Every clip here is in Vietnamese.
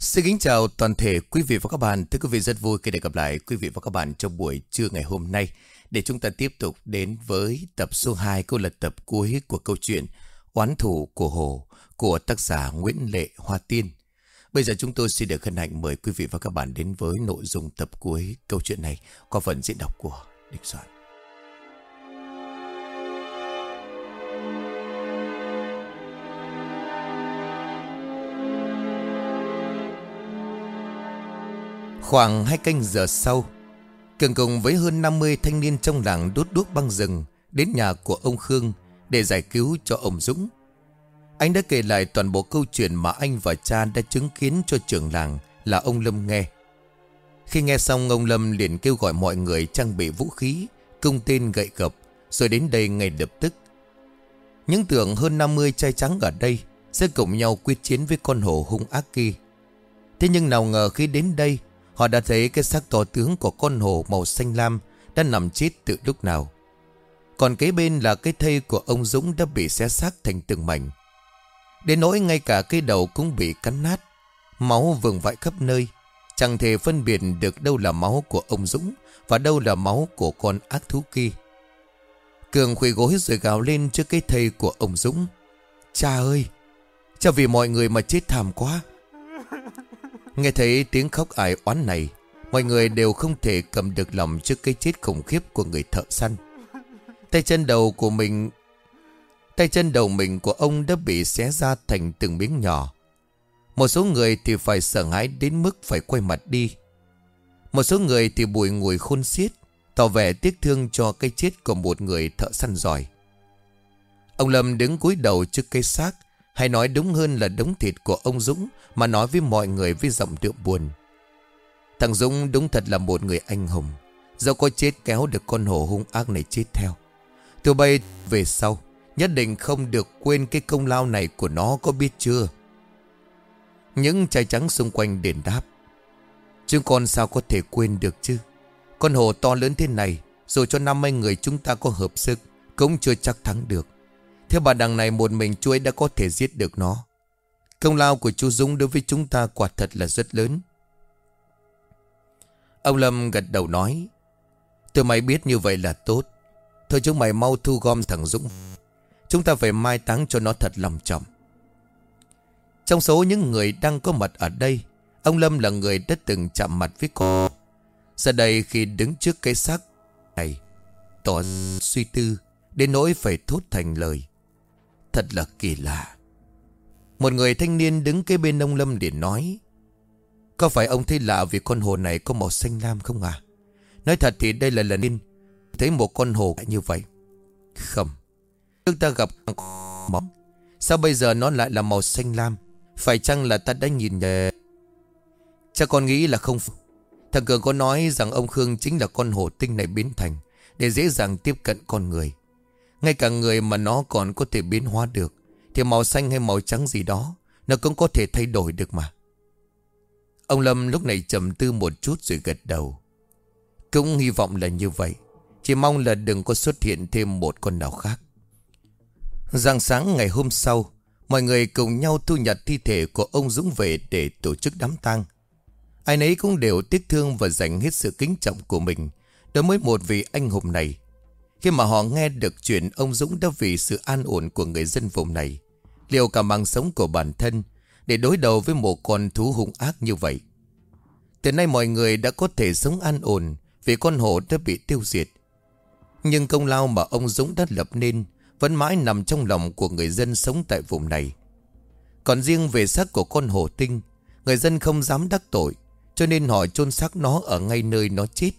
Xin kính chào toàn thể quý vị và các bạn. Thưa quý vị, rất vui khi được gặp lại quý vị và các bạn trong buổi trưa ngày hôm nay để chúng ta tiếp tục đến với tập số 2 câu là tập cuối của câu chuyện Oán thủ của Hồ của tác giả Nguyễn Lệ Hoa Tiên. Bây giờ chúng tôi xin được hân hạnh mời quý vị và các bạn đến với nội dung tập cuối câu chuyện này qua phần diễn đọc của Địch Soạn. Khoảng hai canh giờ sau, Cường cùng với hơn 50 thanh niên trong làng đốt đuốc băng rừng Đến nhà của ông Khương Để giải cứu cho ông Dũng. Anh đã kể lại toàn bộ câu chuyện Mà anh và cha đã chứng kiến cho trưởng làng Là ông Lâm nghe. Khi nghe xong, ông Lâm liền kêu gọi mọi người Trang bị vũ khí Công tên gậy gập, Rồi đến đây ngay lập tức. Những tưởng hơn 50 trai trắng ở đây Sẽ cùng nhau quyết chiến với con hổ hung ác kia. Thế nhưng nào ngờ khi đến đây Họ đã thấy cái xác to tướng của con hổ màu xanh lam đã nằm chết từ lúc nào. Còn kế bên là cái thây của ông Dũng đã bị xé xác thành từng mảnh. Đến nỗi ngay cả cái đầu cũng bị cắn nát. Máu vương vãi khắp nơi. Chẳng thể phân biệt được đâu là máu của ông Dũng và đâu là máu của con ác thú kia. Cường khuỳ gối rồi gào lên trước cái thây của ông Dũng. Cha ơi! Cha vì mọi người mà chết thảm quá. Nghe thấy tiếng khóc ải oán này, Mọi người đều không thể cầm được lòng trước cái chết khủng khiếp của người thợ săn. Tay chân đầu của mình, Tay chân đầu mình của ông đã bị xé ra thành từng miếng nhỏ. Một số người thì phải sợ hãi đến mức phải quay mặt đi. Một số người thì bùi ngùi khôn xiết, Tỏ vẻ tiếc thương cho cái chết của một người thợ săn giỏi. Ông Lâm đứng cúi đầu trước cây xác hay nói đúng hơn là đống thịt của ông Dũng, Mà nói với mọi người với giọng điệu buồn. Thằng Dũng đúng thật là một người anh hùng. Dẫu có chết kéo được con hổ hung ác này chết theo. Từ bây về sau, Nhất định không được quên cái công lao này của nó, có biết chưa? Những trai trắng xung quanh đền đáp. Chứ con sao có thể quên được chứ? Con hổ to lớn thế này, Dù cho năm mươi người chúng ta có hợp sức, Cũng chưa chắc thắng được theo bà đằng này một mình chú ấy đã có thể giết được nó. Công lao của chú Dũng đối với chúng ta quả thật là rất lớn. Ông Lâm gật đầu nói. Tụi mày biết như vậy là tốt. Thôi chúng mày mau thu gom thằng Dũng. Chúng ta phải mai táng cho nó thật lòng trọng. Trong số những người đang có mặt ở đây, ông Lâm là người đã từng chạm mặt với cô. Giờ đây khi đứng trước cái xác này, tỏ suy tư, đến nỗi phải thốt thành lời. Thật là kỳ lạ. Một người thanh niên đứng kế bên ông Lâm để nói, Có phải ông thấy lạ vì con hồ này có màu xanh lam không à? Nói thật thì đây là lần in Thấy một con hồ như vậy. Không trước ta gặp móng Sao bây giờ nó lại là màu xanh lam? Phải chăng là ta đã nhìn nhờ Cha con nghĩ là không Thằng Cường có nói rằng ông Khương chính là con hổ tinh này biến thành Để dễ dàng tiếp cận con người ngay cả người mà nó còn có thể biến hóa được, Thì màu xanh hay màu trắng gì đó, Nó cũng có thể thay đổi được mà Ông Lâm lúc này trầm tư một chút rồi gật đầu Cũng hy vọng là như vậy, Chỉ mong là đừng có xuất hiện thêm một con nào khác Rạng sáng ngày hôm sau, Mọi người cùng nhau thu nhặt thi thể của ông Dũng về để tổ chức đám tang. Ai nấy cũng đều tiếc thương và dành hết sự kính trọng của mình, đối với một vị anh hùng này. Khi mà họ nghe được chuyện ông Dũng đã vì sự an ổn của người dân vùng này, Liệu cả mạng sống của bản thân Để đối đầu với một con thú hung ác như vậy? Từ nay mọi người đã có thể sống an ổn Vì con hổ đã bị tiêu diệt. Nhưng công lao mà ông Dũng đã lập nên Vẫn mãi nằm trong lòng của người dân sống tại vùng này. Còn riêng về xác của con hổ tinh, Người dân không dám đắc tội, Cho nên họ chôn xác nó ở ngay nơi nó chết.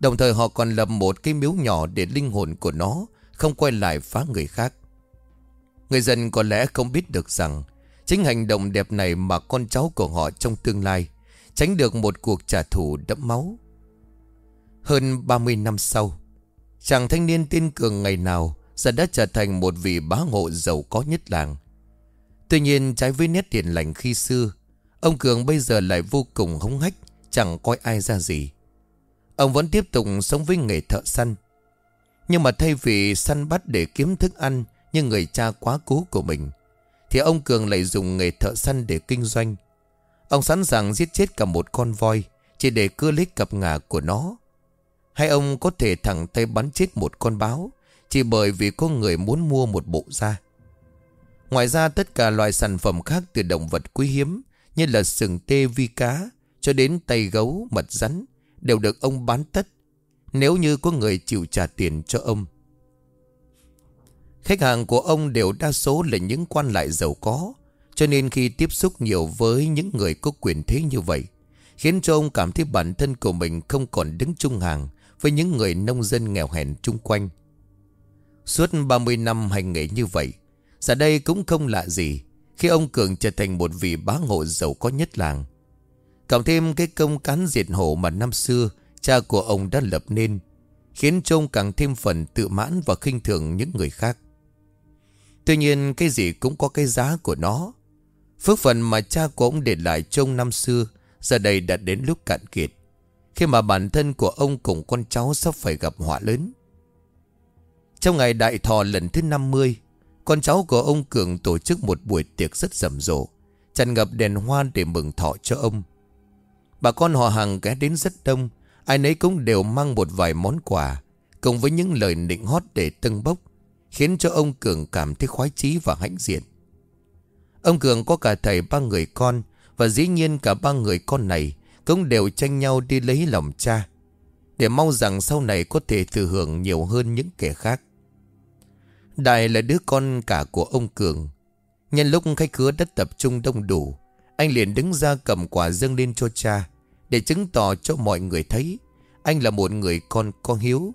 Đồng thời họ còn lập một cái miếu nhỏ để linh hồn của nó không quay lại phá người khác. Người dân có lẽ không biết được rằng chính hành động đẹp này mà con cháu của họ trong tương lai tránh được một cuộc trả thù đẫm máu. Hơn 30 năm sau, chàng thanh niên tiên Cường ngày nào giờ đã trở thành một vị bá hộ giàu có nhất làng. Tuy nhiên trái với nét tiền lành khi xưa, ông Cường bây giờ lại vô cùng hống hách, chẳng coi ai ra gì. Ông vẫn tiếp tục sống với nghề thợ săn. Nhưng mà thay vì săn bắt để kiếm thức ăn Như người cha quá cố của mình Thì ông Cường lại dùng nghề thợ săn để kinh doanh. Ông sẵn sàng giết chết cả một con voi Chỉ để cưa lấy cặp ngà của nó. Hay ông có thể thẳng tay bắn chết một con báo Chỉ bởi vì có người muốn mua một bộ da. Ngoài ra tất cả loại sản phẩm khác từ động vật quý hiếm Như là sừng tê vi cá Cho đến tay gấu, mật rắn Đều được ông bán tất, Nếu như có người chịu trả tiền cho ông. Khách hàng của ông đều đa số là những quan lại giàu có, Cho nên khi tiếp xúc nhiều với những người có quyền thế như vậy, Khiến cho ông cảm thấy bản thân của mình không còn đứng chung hàng Với những người nông dân nghèo hèn chung quanh. Suốt 30 năm hành nghề như vậy, Giờ đây cũng không lạ gì Khi ông Cường trở thành một vị bá ngộ giàu có nhất làng. Cộng thêm cái công cán diệt hổ mà năm xưa Cha của ông đã lập nên, Khiến cho ông càng thêm phần tự mãn và khinh thường những người khác. Tuy nhiên, cái gì cũng có cái giá của nó. Phước phần mà cha của ông để lại trông năm xưa, Giờ đây đã đến lúc cạn kiệt. Khi mà bản thân của ông cùng con cháu sắp phải gặp họa lớn. Trong ngày đại thọ lần thứ 50 Con cháu của ông Cường tổ chức một buổi tiệc rất rầm rộ, Tràn ngập đèn hoa để mừng thọ cho ông. Bà con họ hàng ghé đến rất đông. Ai nấy cũng đều mang một vài món quà, Cùng với những lời nịnh hót để tâng bốc, Khiến cho ông Cường cảm thấy khoái chí và hãnh diện. Ông Cường có cả thầy ba người con, Và dĩ nhiên cả ba người con này Cũng đều tranh nhau đi lấy lòng cha, Để mong rằng sau này có thể thừa hưởng nhiều hơn những kẻ khác. Đại là đứa con cả của ông Cường. Nhân lúc khách khứa đất tập trung đông đủ, Anh liền đứng ra cầm quả dâng lên cho cha. Để chứng tỏ cho mọi người thấy, Anh là một người con con hiếu.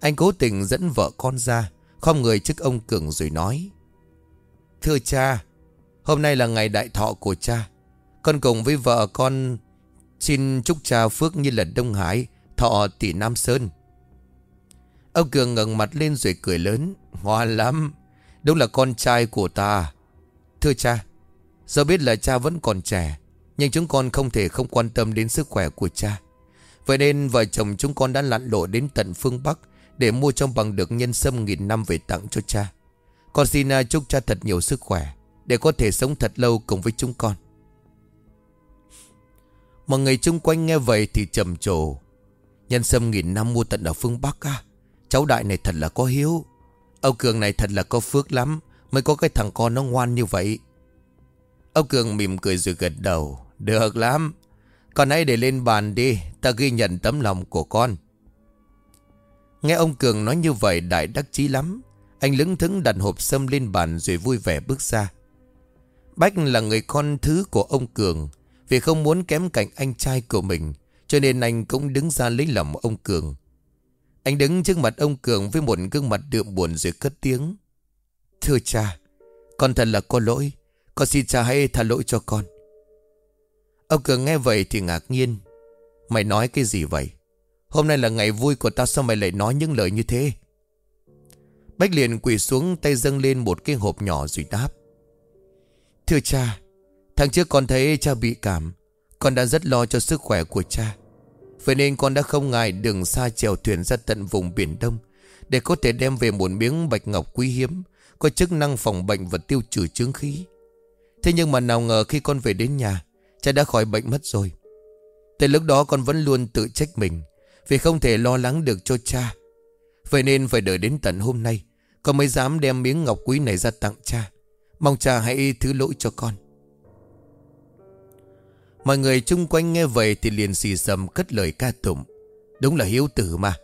Anh cố tình dẫn vợ con ra không người trước ông Cường rồi nói, Thưa cha, Hôm nay là ngày đại thọ của cha. Con cùng với vợ con Xin chúc cha phước như là Đông Hải, Thọ tỷ Nam Sơn. Ông Cường ngẩng mặt lên rồi cười lớn Ngoan lắm, Đúng là con trai của ta. Thưa cha, Do biết là cha vẫn còn trẻ nhưng chúng con không thể không quan tâm đến sức khỏe của cha. Vậy nên vợ chồng chúng con đã lặn lộ đến tận phương Bắc để mua trong bằng được nhân sâm nghìn năm về tặng cho cha. Con xin à, chúc cha thật nhiều sức khỏe Để có thể sống thật lâu cùng với chúng con. Mọi người chung quanh nghe vậy thì trầm trồ. Nhân sâm nghìn năm mua tận ở phương Bắc à Cháu đại này thật là có hiếu. Ông Cường này thật là có phước lắm Mới có cái thằng con nó ngoan như vậy. Ông Cường mỉm cười rồi gật đầu. Được lắm. Con hãy để lên bàn đi, Ta ghi nhận tấm lòng của con. Nghe ông Cường nói như vậy, đại đắc chí lắm. Anh lững thững đặt hộp sâm lên bàn rồi vui vẻ bước ra. Bách là người con thứ của ông Cường, Vì không muốn kém cạnh anh trai của mình, Cho nên anh cũng đứng ra lấy lòng ông Cường. Anh đứng trước mặt ông Cường với một gương mặt đượm buồn rồi cất tiếng. Thưa cha, Con thật là có lỗi. Con xin cha hãy tha lỗi cho con. Ông Cường nghe vậy thì ngạc nhiên. Mày nói cái gì vậy? Hôm nay là ngày vui của tao, sao mày lại nói những lời như thế? Bách liền quỳ xuống tay dâng lên một cái hộp nhỏ rồi đáp. Thưa cha, Tháng trước con thấy cha bị cảm. Con đã rất lo cho sức khỏe của cha. Vậy nên con đã không ngại đường xa chèo thuyền ra tận vùng Biển Đông Để có thể đem về một miếng bạch ngọc quý hiếm, Có chức năng phòng bệnh và tiêu trừ chứng khí. Thế nhưng mà nào ngờ khi con về đến nhà Cha đã khỏi bệnh mất rồi. Từ lúc đó con vẫn luôn tự trách mình vì không thể lo lắng được cho cha. Vậy nên phải đợi đến tận hôm nay, Con mới dám đem miếng ngọc quý này ra tặng cha. Mong cha hãy thứ lỗi cho con. Mọi người chung quanh nghe vậy Thì liền xì xầm cất lời ca tụng. Đúng là hiếu tử mà.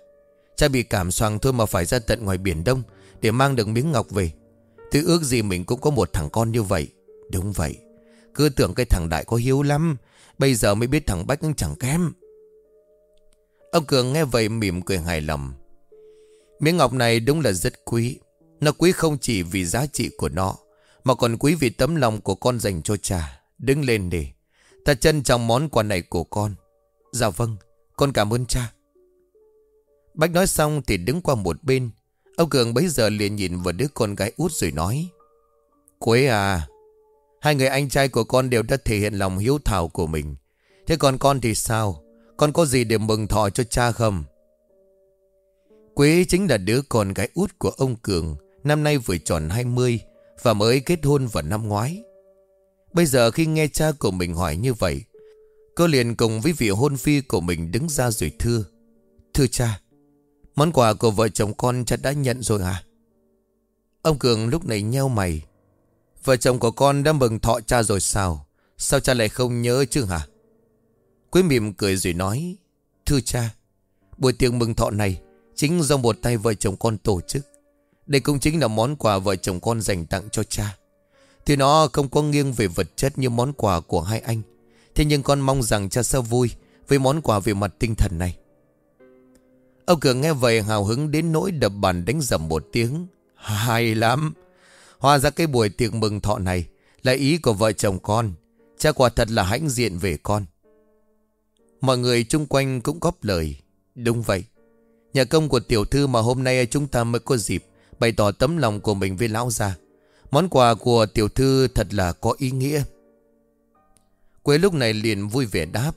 Cha bị cảm xoàng thôi mà phải ra tận ngoài biển đông Để mang được miếng ngọc về. Thứ ước gì mình cũng có một thằng con như vậy. Đúng vậy. Cứ tưởng cái thằng đại có hiếu lắm, Bây giờ mới biết thằng Bách chẳng kém. Ông Cường nghe vậy mỉm cười hài lòng. Miếng ngọc này đúng là rất quý. Nó quý không chỉ vì giá trị của nó, Mà còn quý vì tấm lòng của con dành cho cha. Đứng lên đi, Ta trân trọng món quà này của con. Dạ vâng Con cảm ơn cha. Bách nói xong thì đứng qua một bên. Ông Cường bấy giờ liền nhìn vào đứa con gái út rồi nói, Quế à Hai người anh trai của con đều đã thể hiện lòng hiếu thảo của mình. Thế còn con thì sao? Con có gì để mừng thọ cho cha không? Quế chính là đứa con gái út của ông Cường, Năm nay vừa tròn 20 Và mới kết hôn vào năm ngoái. Bây giờ khi nghe cha của mình hỏi như vậy, Cô liền cùng với vị hôn phi của mình đứng ra rồi thưa Thưa cha, Món quà của vợ chồng con cha đã nhận rồi à Ông Cường lúc này nheo mày Vợ chồng của con đã mừng thọ cha rồi sao? Sao cha lại không nhớ chứ hả? Quế mỉm cười rồi nói, Thưa cha, Buổi tiệc mừng thọ này Chính do một tay vợ chồng con tổ chức. Đây cũng chính là món quà vợ chồng con dành tặng cho cha. Thì nó không có nghiêng về vật chất như món quà của hai anh, Thế nhưng con mong rằng cha sẽ vui Với món quà về mặt tinh thần này. Ông Cường nghe vậy hào hứng đến nỗi đập bàn đánh dầm một tiếng. Hay lắm Hòa ra cái buổi tiệc mừng thọ này Là ý của vợ chồng con. Cha quả thật là hãnh diện về con. Mọi người chung quanh cũng góp lời. Đúng vậy. Nhà công của tiểu thư mà hôm nay chúng ta mới có dịp Bày tỏ tấm lòng của mình với lão gia. Món quà của tiểu thư thật là có ý nghĩa. Quế lúc này liền vui vẻ đáp.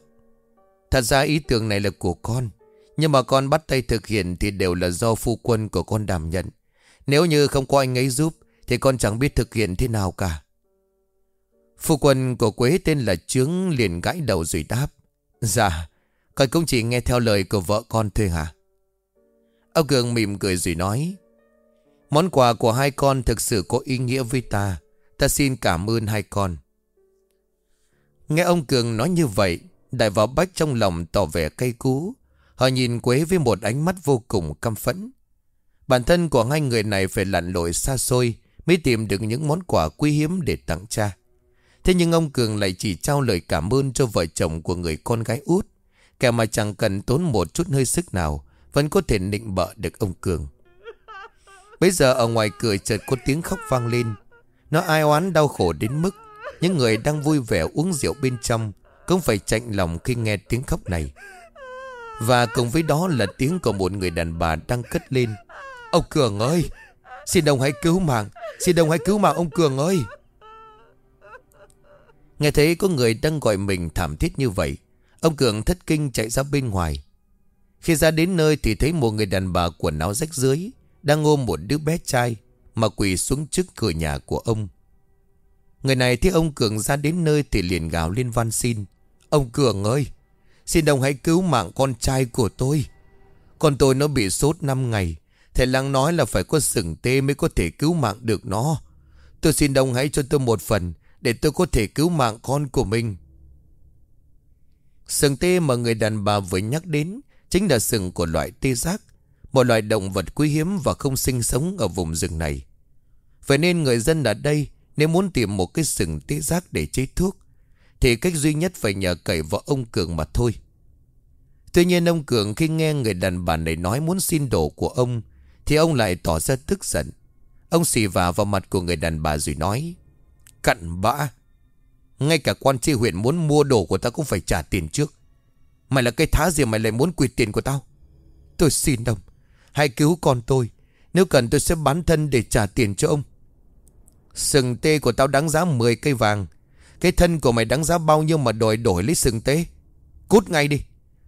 Thật ra ý tưởng này là của con, Nhưng mà con bắt tay thực hiện Thì đều là do phu quân của con đảm nhận. Nếu như không có anh ấy giúp thì con chẳng biết thực hiện thế nào cả. Phu quân của Quế tên là Trướng liền gãi đầu rồi đáp. Dạ Con cũng chỉ nghe theo lời của vợ con thôi hả? Ông Cường mỉm cười rồi nói. Món quà của hai con thực sự có ý nghĩa với ta. Ta xin cảm ơn hai con. Nghe ông Cường nói như vậy, Đại vào bách trong lòng tỏ vẻ cay cú. Họ nhìn Quế với một ánh mắt vô cùng căm phẫn. Bản thân của hai người này phải lặn lội xa xôi Mới tìm được những món quà quý hiếm để tặng cha. Thế nhưng ông Cường lại chỉ trao lời cảm ơn cho vợ chồng của người con gái út. Kẻ mà chẳng cần tốn một chút hơi sức nào, Vẫn có thể nịnh bợ được ông Cường. Bây giờ ở ngoài cửa chợt có tiếng khóc vang lên. Nó ai oán đau khổ đến mức Những người đang vui vẻ uống rượu bên trong Cũng phải chạnh lòng khi nghe tiếng khóc này. Và cùng với đó là tiếng của một người đàn bà đang cất lên. Ông Cường ơi Xin đồng hãy cứu mạng. Xin đồng hãy cứu mạng ông Cường ơi. Nghe thấy có người đang gọi mình thảm thiết như vậy, Ông Cường thất kinh chạy ra bên ngoài. Khi ra đến nơi thì thấy một người đàn bà quần áo rách dưới Đang ôm một đứa bé trai Mà quỳ xuống trước cửa nhà của ông. Người này thấy ông Cường ra đến nơi thì liền gào lên van xin. Ông Cường ơi, Xin ông hãy cứu mạng con trai của tôi. Con tôi nó bị sốt 5 ngày Thầy Lăng nói là phải có sừng tê mới có thể cứu mạng được nó. Tôi xin ông hãy cho tôi một phần để tôi có thể cứu mạng con của mình. Sừng tê mà người đàn bà vừa nhắc đến Chính là sừng của loại tê giác, Một loại động vật quý hiếm và không sinh sống ở vùng rừng này. Vậy nên người dân ở đây Nếu muốn tìm một cái sừng tê giác để chế thuốc, Thì cách duy nhất phải nhờ cậy vào ông Cường mà thôi. Tuy nhiên ông Cường khi nghe người đàn bà này nói muốn xin đồ của ông thì ông lại tỏ ra tức giận. Ông xì vào vào mặt của người đàn bà rồi nói, Cặn bã, Ngay cả quan tri huyện muốn mua đồ của tao cũng phải trả tiền trước. Mày là cái thá gì mày lại muốn quỳ tiền của tao? Tôi xin ông, Hãy cứu con tôi. Nếu cần tôi sẽ bán thân để trả tiền cho ông. Sừng tê của tao đáng giá 10 cây vàng. Cái thân của mày đáng giá bao nhiêu mà đòi đổi lấy sừng tê? Cút ngay đi.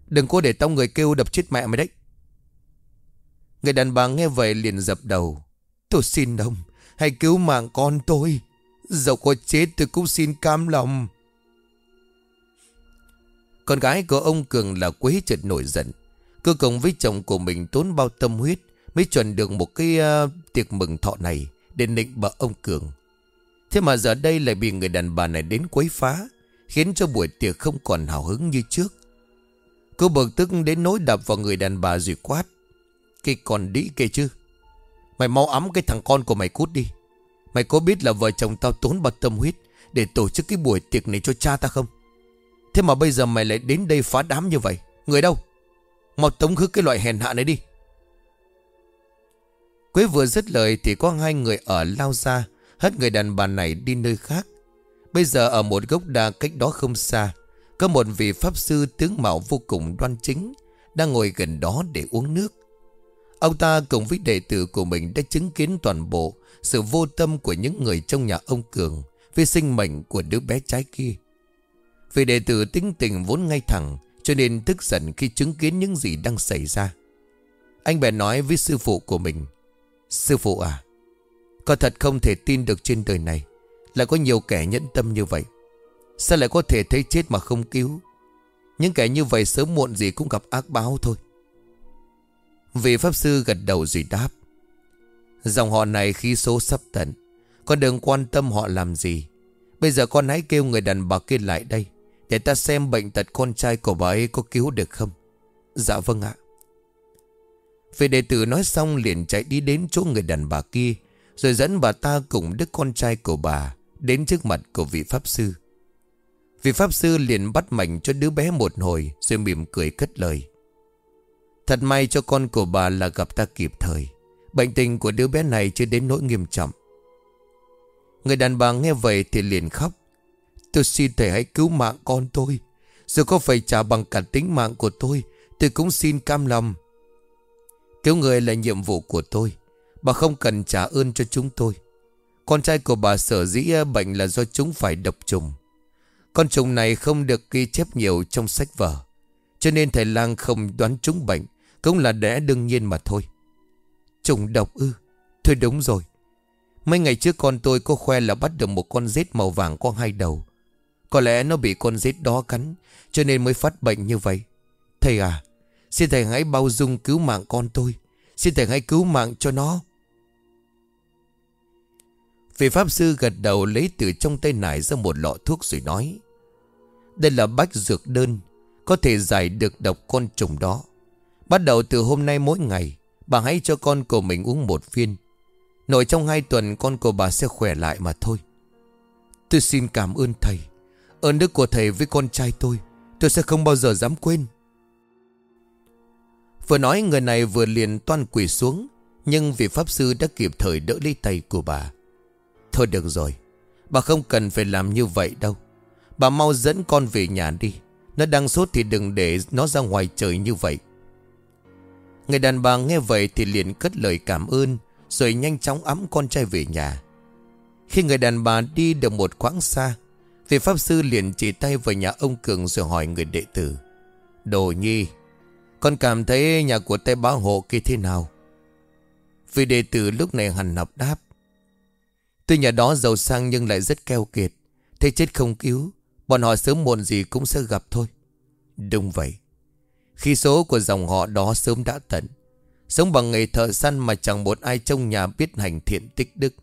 Đừng có để tao người kêu đập chết mẹ mày đấy. Người đàn bà nghe vậy liền dập đầu. Tôi xin ông Hãy cứu mạng con tôi. Dẫu có chết tôi cũng xin cam lòng. Con gái của ông Cường là Quế chợt nổi giận. Cơ cùng với chồng của mình tốn bao tâm huyết Mới chuẩn được một cái uh, tiệc mừng thọ này Để nịnh bợ ông Cường. Thế mà giờ đây lại bị người đàn bà này đến quấy phá Khiến cho buổi tiệc không còn hào hứng như trước. Cô bực tức đến nỗi đập vào người đàn bà rồi quát. Cái con đĩ kia chứ? Mày mau ấm cái thằng con của mày cút đi. Mày có biết là vợ chồng tao tốn bao tâm huyết Để tổ chức cái buổi tiệc này cho cha ta không? Thế mà bây giờ mày lại đến đây phá đám như vậy, Người đâu? Mau tống khứ cái loại hèn hạ này đi. Quế vừa dứt lời Thì có hai người ở lao ra Hất người đàn bà này đi nơi khác. Bây giờ ở một gốc đa cách đó không xa, Có một vị pháp sư tướng mạo vô cùng đoan chính Đang ngồi gần đó để uống nước. Ông ta cùng với đệ tử của mình đã chứng kiến toàn bộ sự vô tâm của những người trong nhà ông Cường Vì sinh mệnh của đứa bé trái kia. Vì đệ tử tính tình vốn ngay thẳng, Cho nên tức giận khi chứng kiến những gì đang xảy ra. Anh bèn nói với sư phụ của mình, Sư phụ à Có thật không thể tin được trên đời này Lại có nhiều kẻ nhẫn tâm như vậy? Sao lại có thể thấy chết mà không cứu? Những kẻ như vậy sớm muộn gì cũng gặp ác báo thôi. Vị Pháp Sư gật đầu rồi đáp. Dòng họ này khi số sắp tận. Con đừng quan tâm họ làm gì. Bây giờ con hãy kêu người đàn bà kia lại đây, Để ta xem bệnh tật con trai của bà ấy có cứu được không. Dạ vâng ạ. Vị đệ tử nói xong liền chạy đi đến chỗ người đàn bà kia, Rồi dẫn bà ta cùng đứa con trai của bà Đến trước mặt của vị Pháp Sư. Vị Pháp Sư liền bắt mảnh cho đứa bé một hồi, Rồi mỉm cười cất lời. Thật may cho con của bà là gặp ta kịp thời. Bệnh tình của đứa bé này chưa đến nỗi nghiêm trọng. Người đàn bà nghe vậy thì liền khóc. Tôi xin thầy hãy cứu mạng con tôi. Dù có phải trả bằng cả tính mạng của tôi Tôi cũng xin cam lòng. Cứu người là nhiệm vụ của tôi. Bà không cần trả ơn cho chúng tôi. Con trai của bà sở dĩ bệnh là do chúng phải độc trùng. Con trùng này không được ghi chép nhiều trong sách vở. Cho nên thầy lang không đoán chúng bệnh, Cũng là đẽ đương nhiên mà thôi. Trùng độc ư? Thôi đúng rồi. Mấy ngày trước con tôi có khoe là bắt được một con rết màu vàng có hai đầu. Có lẽ nó bị con rết đó cắn, Cho nên mới phát bệnh như vậy. Thầy à Xin thầy hãy bao dung cứu mạng con tôi. Xin thầy hãy cứu mạng cho nó. Vị Pháp Sư gật đầu lấy từ trong tay nải ra một lọ thuốc rồi nói, Đây là bách dược đơn có thể giải được độc con trùng đó. Bắt đầu từ hôm nay mỗi ngày, Bà hãy cho con của mình uống một viên. Nội trong hai tuần, con của bà sẽ khỏe lại mà thôi. Tôi xin cảm ơn thầy. Ơn đức của thầy với con trai tôi Tôi sẽ không bao giờ dám quên. Vừa nói, người này vừa liền toan quỳ xuống, Nhưng vị Pháp Sư đã kịp thời đỡ lấy tay của bà. Thôi được rồi, Bà không cần phải làm như vậy đâu. Bà mau dẫn con về nhà đi. Nó đang sốt thì đừng để nó ra ngoài trời như vậy. Người đàn bà nghe vậy thì liền cất lời cảm ơn, Rồi nhanh chóng ấm con trai về nhà. Khi người đàn bà đi được một quãng xa, Vị Pháp Sư liền chỉ tay vào nhà ông Cường rồi hỏi người đệ tử, Đồ nhi, Con cảm thấy nhà của tay báo hộ kia thế nào? Vị đệ tử lúc này hành học đáp, Tuy nhà đó giàu sang nhưng lại rất keo kiệt, Thế chết không cứu Bọn họ sớm muộn gì cũng sẽ gặp thôi. Đúng vậy. Khi số của dòng họ đó sớm đã tận, Sống bằng nghề thợ săn mà chẳng một ai trong nhà biết hành thiện tích đức.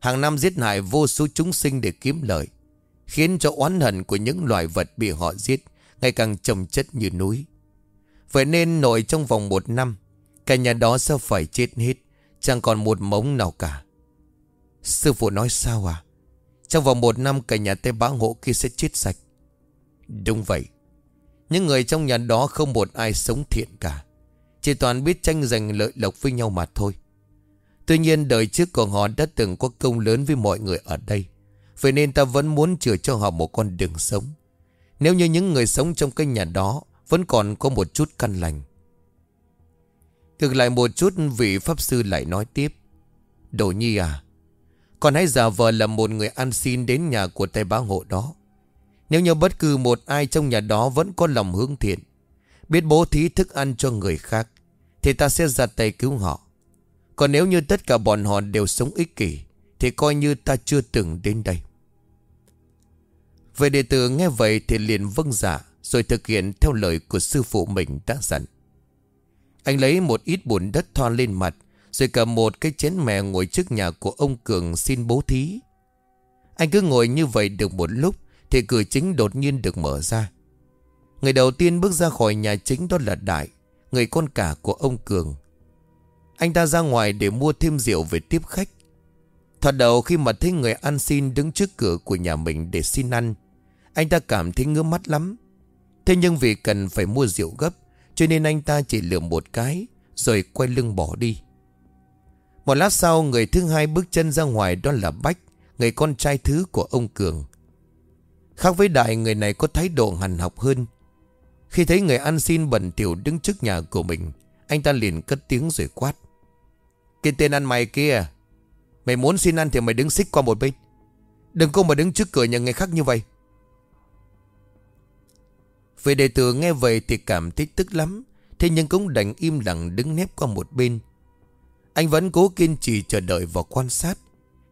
Hàng năm giết hại vô số chúng sinh để kiếm lợi, Khiến cho oán hận của những loài vật bị họ giết Ngày càng trầm chất như núi. Vậy nên nội trong vòng một năm, Cả nhà đó sẽ phải chết hết, Chẳng còn một mống nào cả. Sư phụ nói sao à? Trong vòng một năm, cả nhà tây bá hộ kia sẽ chết sạch. Đúng vậy. Những người trong nhà đó không một ai sống thiện cả. Chỉ toàn biết tranh giành lợi lộc với nhau mà thôi. Tuy nhiên, đời trước của họ đã từng có công lớn với mọi người ở đây. Vậy nên ta vẫn muốn chừa cho họ một con đường sống. Nếu như những người sống trong cái nhà đó Vẫn còn có một chút căn lành. Thực lại một chút vị Pháp Sư lại nói tiếp. Đồ nhi à còn hãy giả vờ là một người ăn xin đến nhà của tay bá hộ đó. Nếu như bất cứ một ai trong nhà đó vẫn có lòng hướng thiện, Biết bố thí thức ăn cho người khác, Thì ta sẽ ra tay cứu họ. Còn nếu như tất cả bọn họ đều sống ích kỷ, Thì coi như ta chưa từng đến đây. Về đệ tử nghe vậy thì liền vâng dạ Rồi thực hiện theo lời của sư phụ mình đã dặn. Anh lấy một ít bùn đất thoa lên mặt rồi cầm một cái chén mè ngồi trước nhà của ông Cường xin bố thí. Anh cứ ngồi như vậy được một lúc, thì cửa chính đột nhiên được mở ra. Người đầu tiên bước ra khỏi nhà chính đó là Đại, Người con cả của ông Cường. Anh ta ra ngoài để mua thêm rượu về tiếp khách. Thật đầu khi mà thấy người ăn xin đứng trước cửa của nhà mình để xin ăn, Anh ta cảm thấy ngứa mắt lắm. Thế nhưng vì cần phải mua rượu gấp, Cho nên anh ta chỉ lượm một cái, Rồi quay lưng bỏ đi. Một lát sau, người thứ hai bước chân ra ngoài, đó là Bách, Người con trai thứ của ông Cường. Khác với đại, người này có thái độ hành học hơn. Khi thấy người ăn xin bẩn tiểu đứng trước nhà của mình, Anh ta liền cất tiếng rồi quát. Cái tên ăn mày kia, Mày muốn xin ăn thì mày đứng xích qua một bên. Đừng có mà đứng trước cửa nhà người khác như vậy. Về đệ tử nghe vậy thì cảm thấy tức lắm, Thế nhưng cũng đành im lặng đứng nép qua một bên. Anh vẫn cố kiên trì chờ đợi và quan sát.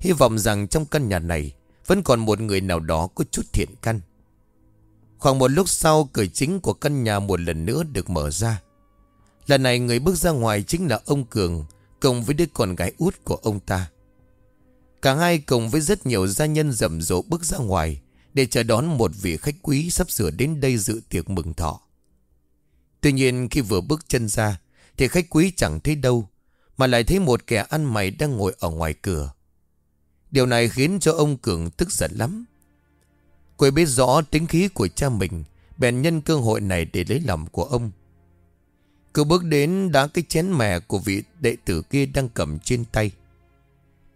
Hy vọng rằng trong căn nhà này Vẫn còn một người nào đó có chút thiện căn. Khoảng một lúc sau, cửa chính của căn nhà một lần nữa được mở ra. Lần này người bước ra ngoài chính là ông Cường Cùng với đứa con gái út của ông ta. Cả hai cùng với rất nhiều gia nhân rầm rộ bước ra ngoài Để chờ đón một vị khách quý sắp sửa đến đây dự tiệc mừng thọ. Tuy nhiên khi vừa bước chân ra Thì khách quý chẳng thấy đâu. Mà lại thấy một kẻ ăn mày đang ngồi ở ngoài cửa. Điều này khiến cho ông Cường tức giận lắm. Quê biết rõ tính khí của cha mình, Bèn nhân cơ hội này để lấy lòng của ông. Cứ bước đến đá cái chén mè của vị đệ tử kia đang cầm trên tay.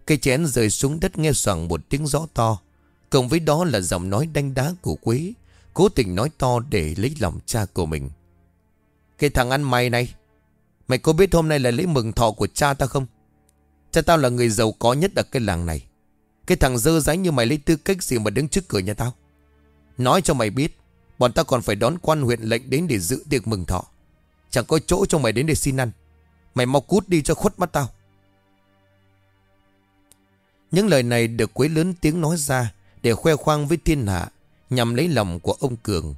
Cái chén rơi xuống đất nghe soảng một tiếng rõ to, Cộng với đó là giọng nói đanh đá của Quế Cố tình nói to để lấy lòng cha của mình. Cái thằng ăn mày này Mày có biết hôm nay là lễ mừng thọ của cha ta không? Cha tao là người giàu có nhất ở cái làng này. Cái thằng dơ dái như mày lấy tư cách gì mà đứng trước cửa nhà tao? Nói cho mày biết, Bọn tao còn phải đón quan huyện lệnh đến để dự tiệc mừng thọ. Chẳng có chỗ cho mày đến để xin ăn. Mày mau cút đi cho khuất mắt tao. Những lời này được quấy lớn tiếng nói ra Để khoe khoang với thiên hạ, Nhằm lấy lòng của ông Cường.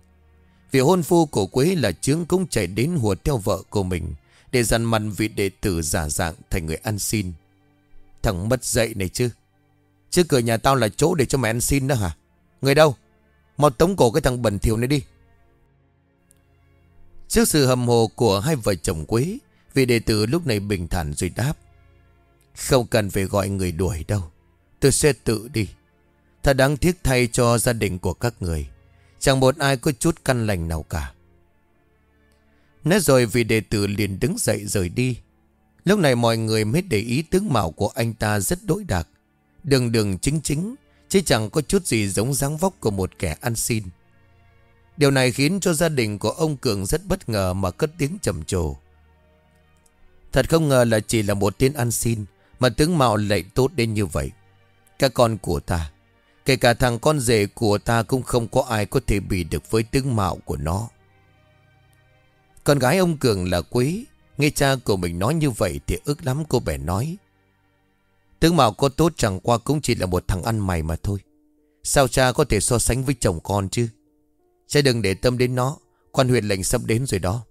Vì hôn phu của Quế là trướng cũng chạy đến hùa theo vợ của mình. Để dằn mặt vị đệ tử giả dạng thành người ăn xin. Thằng mất dậy này chứ? Chứ cửa nhà tao là chỗ để cho mày ăn xin đó hả? Người đâu? Mau tống cổ cái thằng bẩn thiểu này đi. Trước sự hầm hồ của hai vợ chồng Quế, Vị đệ tử lúc này bình thản rồi đáp. Không cần phải gọi người đuổi đâu. Tôi sẽ tự đi. Thật đáng tiếc thay cho gia đình của các người. Chẳng một ai có chút căn lành nào cả. Nói rồi vị đệ tử liền đứng dậy rời đi. Lúc này mọi người mới để ý tướng mạo của anh ta rất đối đạc. Đường đường chính chính, Chứ chẳng có chút gì giống dáng vóc của một kẻ ăn xin. Điều này khiến cho gia đình của ông Cường rất bất ngờ mà cất tiếng trầm trồ. Thật không ngờ là chỉ là một tên ăn xin, Mà tướng mạo lại tốt đến như vậy. Các con của ta, Kể cả thằng con rể của ta cũng không có ai có thể bị được với tướng mạo của nó. Con gái ông Cường là quý Nghe cha của mình nói như vậy thì ức lắm, cô bé nói. Tướng mạo có tốt chẳng qua cũng chỉ là một thằng ăn mày mà thôi. Sao cha có thể so sánh với chồng con chứ? Cha đừng để tâm đến nó. Quan huyện lệnh sắp đến rồi đó.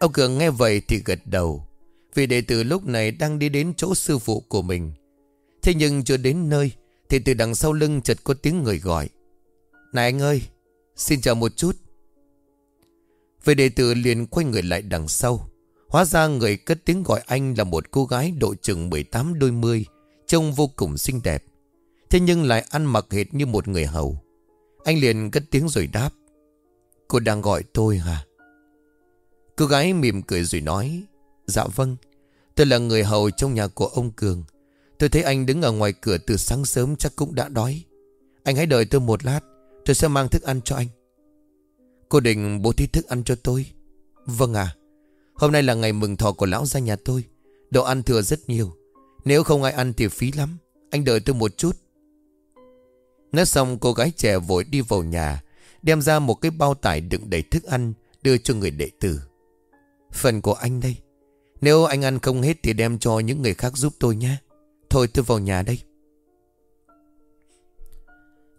Ông Cường nghe vậy thì gật đầu, Vì đệ tử lúc này đang đi đến chỗ sư phụ của mình. Thế nhưng chưa đến nơi Thì từ đằng sau lưng chợt có tiếng người gọi. Này anh ơi, Xin chờ một chút về đệ tử liền quay người lại đằng sau. Hóa ra người cất tiếng gọi anh là một cô gái độ chừng 18 đôi mươi, Trông vô cùng xinh đẹp. Thế nhưng lại ăn mặc hệt như một người hầu. Anh liền cất tiếng rồi đáp. Cô đang gọi tôi hả? Cô gái mỉm cười rồi nói. Dạ vâng Tôi là người hầu trong nhà của ông Cường. Tôi thấy anh đứng ở ngoài cửa từ sáng sớm chắc cũng đã đói. Anh hãy đợi tôi một lát, Tôi sẽ mang thức ăn cho anh. Cô định bố thí thức ăn cho tôi. Vâng à Hôm nay là ngày mừng thọ của lão gia nhà tôi. Đồ ăn thừa rất nhiều. Nếu không ai ăn thì phí lắm. Anh đợi tôi một chút. Nói xong, cô gái trẻ vội đi vào nhà, Đem ra một cái bao tải đựng đầy thức ăn, Đưa cho người đệ tử. Phần của anh đây. Nếu anh ăn không hết thì đem cho những người khác giúp tôi nhé. Thôi tôi vào nhà đây.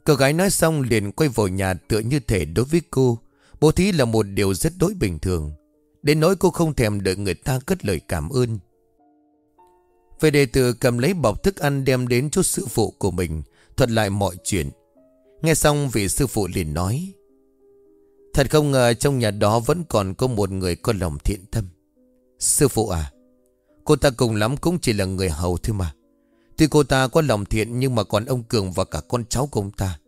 Cô gái nói xong liền quay vào nhà tựa như thể đối với cô Bố thí là một điều rất đối bình thường. Đến nỗi cô không thèm đợi người ta cất lời cảm ơn. Về đệ tử cầm lấy bọc thức ăn đem đến cho sư phụ của mình, Thuật lại mọi chuyện. Nghe xong, vị sư phụ liền nói, Thật không ngờ trong nhà đó vẫn còn có một người có lòng thiện tâm. Sư phụ à Cô ta cùng lắm cũng chỉ là người hầu thôi mà. Tuy cô ta có lòng thiện nhưng mà còn ông Cường và cả con cháu của ông ta,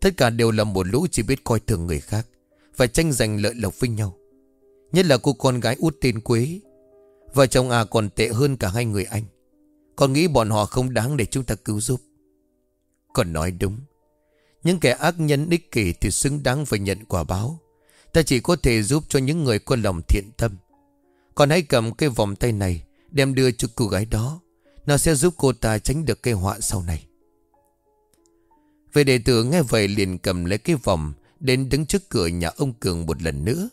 Tất cả đều là một lũ chỉ biết coi thường người khác. Phải tranh giành lợi lộc với nhau. Nhất là cô con gái út tên Quế. Vợ chồng à còn tệ hơn cả hai người anh. Còn nghĩ bọn họ không đáng để chúng ta cứu giúp. Còn nói đúng, Những kẻ ác nhân ích kỷ thì xứng đáng phải nhận quả báo. Ta chỉ có thể giúp cho những người có lòng thiện tâm. Còn hãy cầm cái vòng tay này, Đem đưa cho cô gái đó. Nó sẽ giúp cô ta tránh được cây họa sau này. Về đệ tử nghe vậy liền cầm lấy cái vòng Đến đứng trước cửa nhà ông Cường một lần nữa.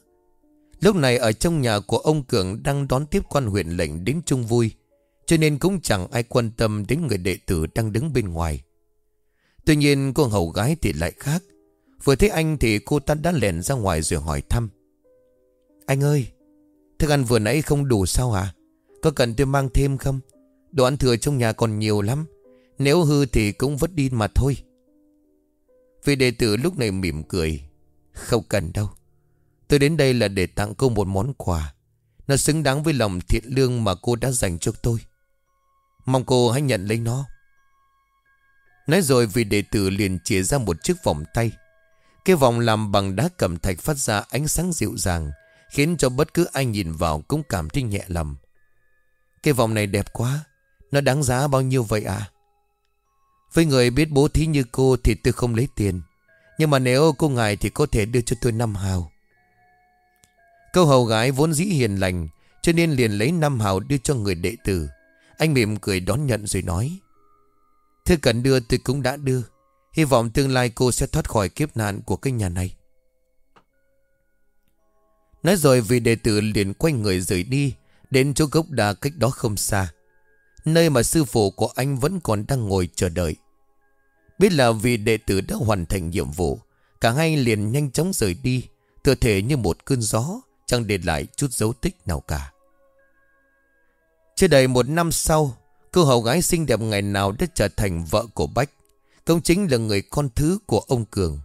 Lúc này ở trong nhà của ông Cường đang đón tiếp quan huyện lệnh đến chung vui. Cho nên cũng chẳng ai quan tâm đến người đệ tử đang đứng bên ngoài. Tuy nhiên, cô hầu gái thì lại khác. Vừa thấy anh thì cô ta đã lèn ra ngoài rồi hỏi thăm. Anh ơi, Thức ăn vừa nãy không đủ sao hả? Có cần tôi mang thêm không? Đồ ăn thừa trong nhà còn nhiều lắm. Nếu hư thì cũng vứt đi mà thôi. Vị đệ tử lúc này mỉm cười, Không cần đâu. Tôi đến đây là để tặng cô một món quà. Nó xứng đáng với lòng thiện lương mà cô đã dành cho tôi. Mong cô hãy nhận lấy nó. Nói rồi vị đệ tử liền chia ra một chiếc vòng tay. Cái vòng làm bằng đá cẩm thạch phát ra ánh sáng dịu dàng, Khiến cho bất cứ ai nhìn vào cũng cảm thấy nhẹ lòng. Cái vòng này đẹp quá. Nó đáng giá bao nhiêu vậy à với người biết bố thí như cô thì tôi không lấy tiền. Nhưng mà nếu cô ngài thì có thể đưa cho tôi năm hào. Câu hầu gái vốn dĩ hiền lành, Cho nên liền lấy năm hào đưa cho người đệ tử. Anh mỉm cười đón nhận rồi nói, Thứ cần đưa tôi cũng đã đưa. Hy vọng tương lai cô sẽ thoát khỏi kiếp nạn của cái nhà này. Nói rồi vị đệ tử liền quay người rời đi Đến chỗ gốc đà cách đó không xa. Nơi mà sư phụ của anh vẫn còn đang ngồi chờ đợi. Biết là vì đệ tử đã hoàn thành nhiệm vụ, Cả hai liền nhanh chóng rời đi Thừa thể như một cơn gió, Chẳng để lại chút dấu tích nào cả. Chưa đầy một năm sau, Cô hầu gái xinh đẹp ngày nào đã trở thành vợ của Bách. Công chính là người con thứ của ông Cường.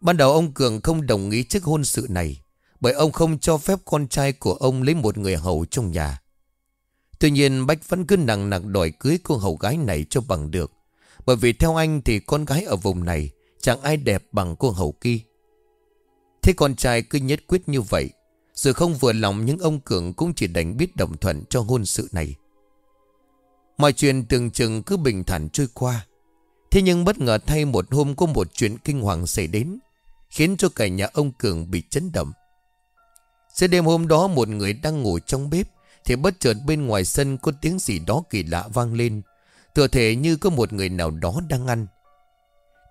Ban đầu ông Cường không đồng ý trước hôn sự này, Bởi ông không cho phép con trai của ông lấy một người hầu trong nhà. Tuy nhiên Bách vẫn cứ nặng nặng đòi cưới cô hầu gái này cho bằng được. Bởi vì theo anh thì con gái ở vùng này Chẳng ai đẹp bằng cô hầu kia. Thế con trai cứ nhất quyết như vậy Rồi không vừa lòng những ông Cường cũng chỉ đành biết đồng thuận cho hôn sự này. Mọi chuyện tưởng chừng cứ bình thản trôi qua. Thế nhưng bất ngờ thay một hôm có một chuyện kinh hoàng xảy đến, Khiến cho cả nhà ông Cường bị chấn động. Giữa đêm hôm đó một người đang ngủ trong bếp. Thì bất chợt bên ngoài sân có tiếng gì đó kỳ lạ vang lên. Tựa thể như có một người nào đó đang ăn.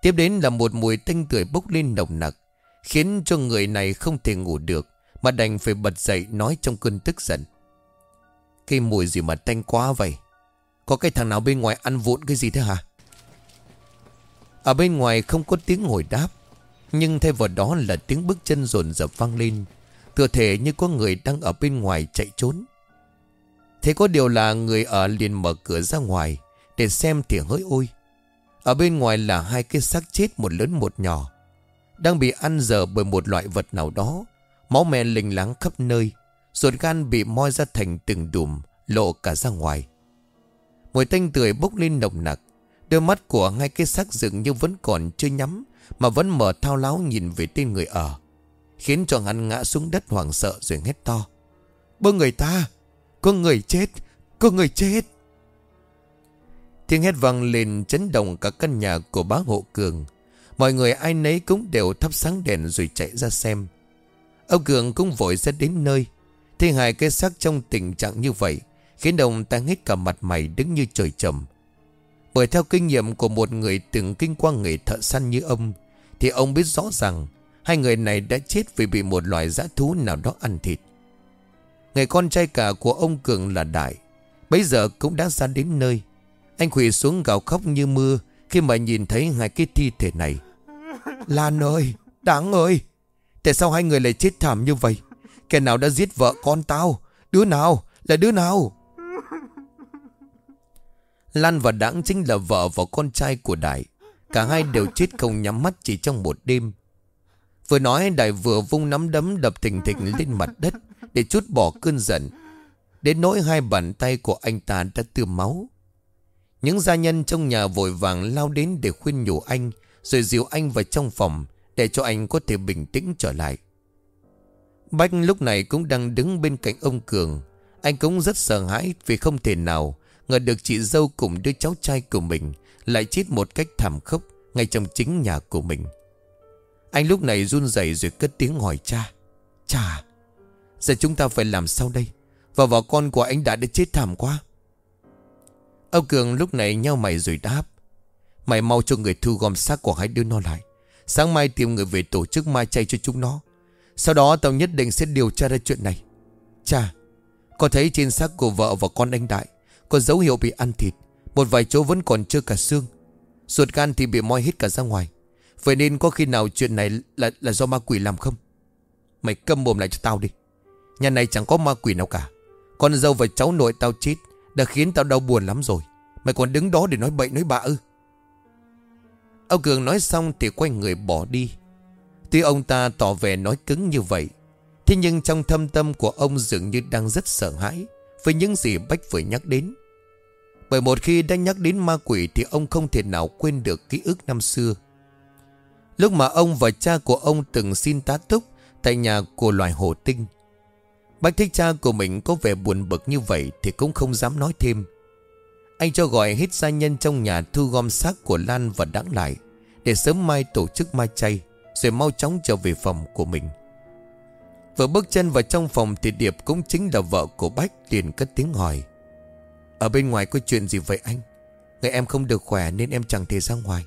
Tiếp đến là một mùi tanh tưởi bốc lên nồng nặc, Khiến cho người này không thể ngủ được, Mà đành phải bật dậy nói trong cơn tức giận. Cái mùi gì mà tanh quá vậy? Có cái thằng nào bên ngoài ăn vụn cái gì thế hả? Ở bên ngoài không có tiếng hồi đáp, Nhưng thay vào đó là tiếng bước chân rồn rập vang lên. Tựa thể như có người đang ở bên ngoài chạy trốn. Thế có điều là người ở liền mở cửa ra ngoài, Để xem thì hỡi ôi. Ở bên ngoài là hai cái xác chết, một lớn một nhỏ, Đang bị ăn dở bởi một loại vật nào đó. Máu me lình láng khắp nơi, Ruột gan bị moi ra thành từng đùm, Lộ cả ra ngoài. Mùi tanh tươi bốc lên nồng nặc, Đôi mắt của hai cái xác dựng như vẫn còn chưa nhắm, Mà vẫn mở thao láo nhìn về tên người ở, Khiến cho hắn ngã xuống đất hoảng sợ rồi hét to. Bơ người ta! Có người chết, Có người chết. Tiếng hét vang lên chấn động cả căn nhà của bá hộ cường. Mọi người ai nấy cũng đều thắp sáng đèn rồi chạy ra xem. Ông Cường cũng vội ra đến nơi. Thì hai cái xác trong tình trạng như vậy, Khiến ông ta hết cả mặt mày đứng như trời trầm. Bởi theo kinh nghiệm của một người từng kinh qua nghề thợ săn như ông, Thì ông biết rõ rằng Hai người này đã chết vì bị một loài dã thú nào đó ăn thịt. Người con trai cả của ông Cường là Đại. Bây giờ cũng đã ra đến nơi. Anh quỳ xuống gào khóc như mưa Khi mà nhìn thấy hai cái thi thể này. Lan ơi Đáng ơi Tại sao hai người lại chết thảm như vậy? Kẻ nào đã giết vợ con tao? Đứa nào? Là đứa nào? Lan và Đãng chính là vợ và con trai của Đại. Cả hai đều chết không nhắm mắt chỉ trong một đêm. Vừa nói Đại vừa vung nắm đấm đập thình thịch lên mặt đất để chút bỏ cơn giận. Đến nỗi hai bàn tay của anh ta đã tươm máu. Những gia nhân trong nhà vội vàng lao đến để khuyên nhủ anh, Rồi dìu anh vào trong phòng Để cho anh có thể bình tĩnh trở lại. Bách lúc này cũng đang đứng bên cạnh ông Cường. Anh cũng rất sợ hãi vì không thể nào Ngờ được chị dâu cùng đứa cháu trai của mình Lại chết một cách thảm khốc Ngay trong chính nhà của mình. Anh lúc này run rẩy rồi cất tiếng hỏi cha Cha Giờ chúng ta phải làm sao đây? Và vợ con của anh đã đã chết thảm quá. Âu Cường lúc này nhau mày rồi đáp, Mày mau cho người thu gom xác của hai đứa nó lại. Sáng mai tìm người về tổ chức mai chay cho chúng nó. Sau đó tao nhất định sẽ điều tra ra chuyện này. Cha có thấy trên xác của vợ và con anh Đại có dấu hiệu bị ăn thịt, Một vài chỗ vẫn còn chưa cả xương. Ruột gan thì bị moi hết cả ra ngoài. Vậy nên có khi nào chuyện này là là do ma quỷ làm không? Mày câm mồm lại cho tao đi. Nhà này chẳng có ma quỷ nào cả. Con dâu và cháu nội tao chết Đã khiến tao đau buồn lắm rồi. Mày còn đứng đó để nói bậy nói bạ ư? Ông Cường nói xong thì quay người bỏ đi. Tuy ông ta tỏ vẻ nói cứng như vậy, Thế nhưng trong thâm tâm của ông dường như đang rất sợ hãi Với những gì Bách vừa nhắc đến. Bởi một khi đã nhắc đến ma quỷ Thì ông không thể nào quên được ký ức năm xưa. Lúc mà ông và cha của ông từng xin tá túc Tại nhà của loài hồ tinh Bách thích cha của mình có vẻ buồn bực như vậy Thì cũng không dám nói thêm. Anh cho gọi hết gia nhân trong nhà thu gom xác của Lan và đắng lại, Để sớm mai tổ chức mai chay, Rồi mau chóng trở về phòng của mình. Vừa bước chân vào trong phòng Thì Điệp cũng chính là vợ của Bách liền cất tiếng hỏi. Ở bên ngoài có chuyện gì vậy anh? Người em không được khỏe nên em chẳng thể ra ngoài.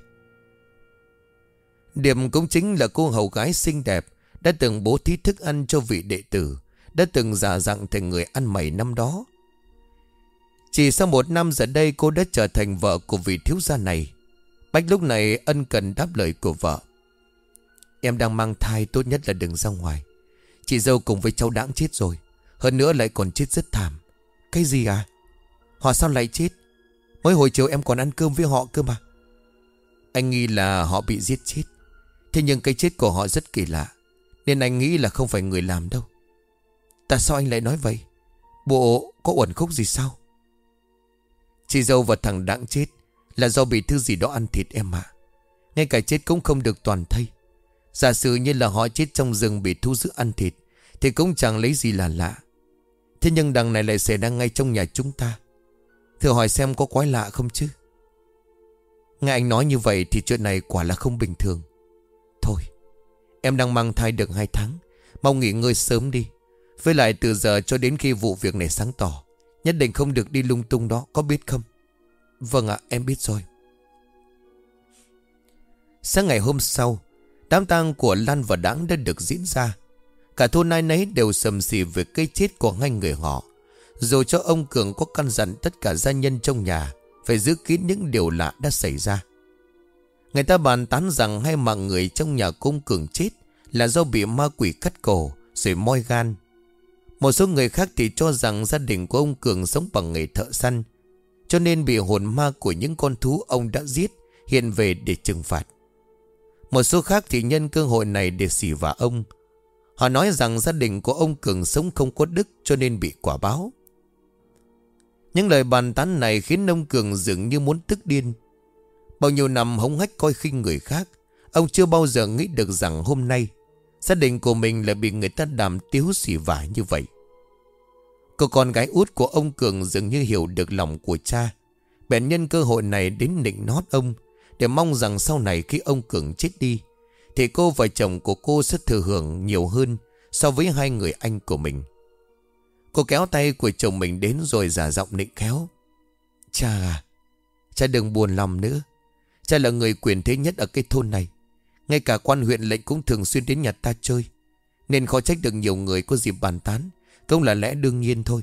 Điệp cũng chính là cô hầu gái xinh đẹp, Đã từng bố thí thức ăn cho vị đệ tử đã từng giả dạng thành người ăn mày năm đó. Chỉ sau một năm giờ đây, cô đã trở thành vợ của vị thiếu gia này. Bách lúc này ân cần đáp lời của vợ. Em đang mang thai, tốt nhất là đừng ra ngoài. Chị dâu cùng với cháu đãng chết rồi, Hơn nữa lại còn chết rất thảm. Cái gì à? Họ sao lại chết? Mới hồi chiều em còn ăn cơm với họ cơ mà. Anh nghi là họ bị giết chết. Thế nhưng cái chết của họ rất kỳ lạ, Nên anh nghĩ là không phải người làm đâu. Tại sao anh lại nói vậy? Bộ có uẩn khúc gì sao? Chị dâu và thằng đáng chết Là do bị thứ gì đó ăn thịt em ạ. Ngay cả chết cũng không được toàn thây. Giả sử như là họ chết trong rừng bị thu giữ ăn thịt, Thì cũng chẳng lấy gì là lạ. Thế nhưng đằng này lại xảy ra ngay trong nhà chúng ta. Thử hỏi xem có quái lạ không chứ? Nghe anh nói như vậy thì chuyện này quả là không bình thường. Thôi, Em đang mang thai được 2 tháng Mong nghỉ ngơi sớm đi. Với lại từ giờ cho đến khi vụ việc này sáng tỏ, Nhất định không được đi lung tung đó, Có biết không? Vâng ạ, em biết rồi. Sáng ngày hôm sau, Đám tang của Lan và Đãng đã được diễn ra. Cả thôn ai nấy đều sầm xì về cây chết của hai người họ. Dù cho ông Cường có căn dặn tất cả gia nhân trong nhà Phải giữ kín những điều lạ đã xảy ra. Người ta bàn tán rằng hai mạng người trong nhà cung Cường chết Là do bị ma quỷ cắt cổ, Rồi moi gan một số người khác thì cho rằng gia đình của ông Cường sống bằng nghề thợ săn, Cho nên bị hồn ma của những con thú ông đã giết, Hiện về để trừng phạt. Một số khác thì nhân cơ hội này để xỉ vả ông. Họ nói rằng gia đình của ông Cường sống không có đức cho nên bị quả báo. Những lời bàn tán này khiến ông Cường dường như muốn tức điên. Bao nhiêu năm hống hách coi khinh người khác, Ông chưa bao giờ nghĩ được rằng hôm nay Gia đình của mình lại bị người ta đàm tiếu xỉ vả như vậy. Cô con gái út của ông Cường dường như hiểu được lòng của cha. Bèn nhân cơ hội này đến nịnh nót ông, để mong rằng sau này khi ông Cường chết đi, Thì cô và chồng của cô sẽ thừa hưởng nhiều hơn So với hai người anh của mình. Cô kéo tay của chồng mình đến rồi giả giọng nịnh khéo. Cha à Cha đừng buồn lòng nữa. Cha là người quyền thế nhất ở cái thôn này. Ngay cả quan huyện lệnh cũng thường xuyên đến nhà ta chơi. Nên khó trách được nhiều người có dịp bàn tán. Cũng là lẽ đương nhiên thôi.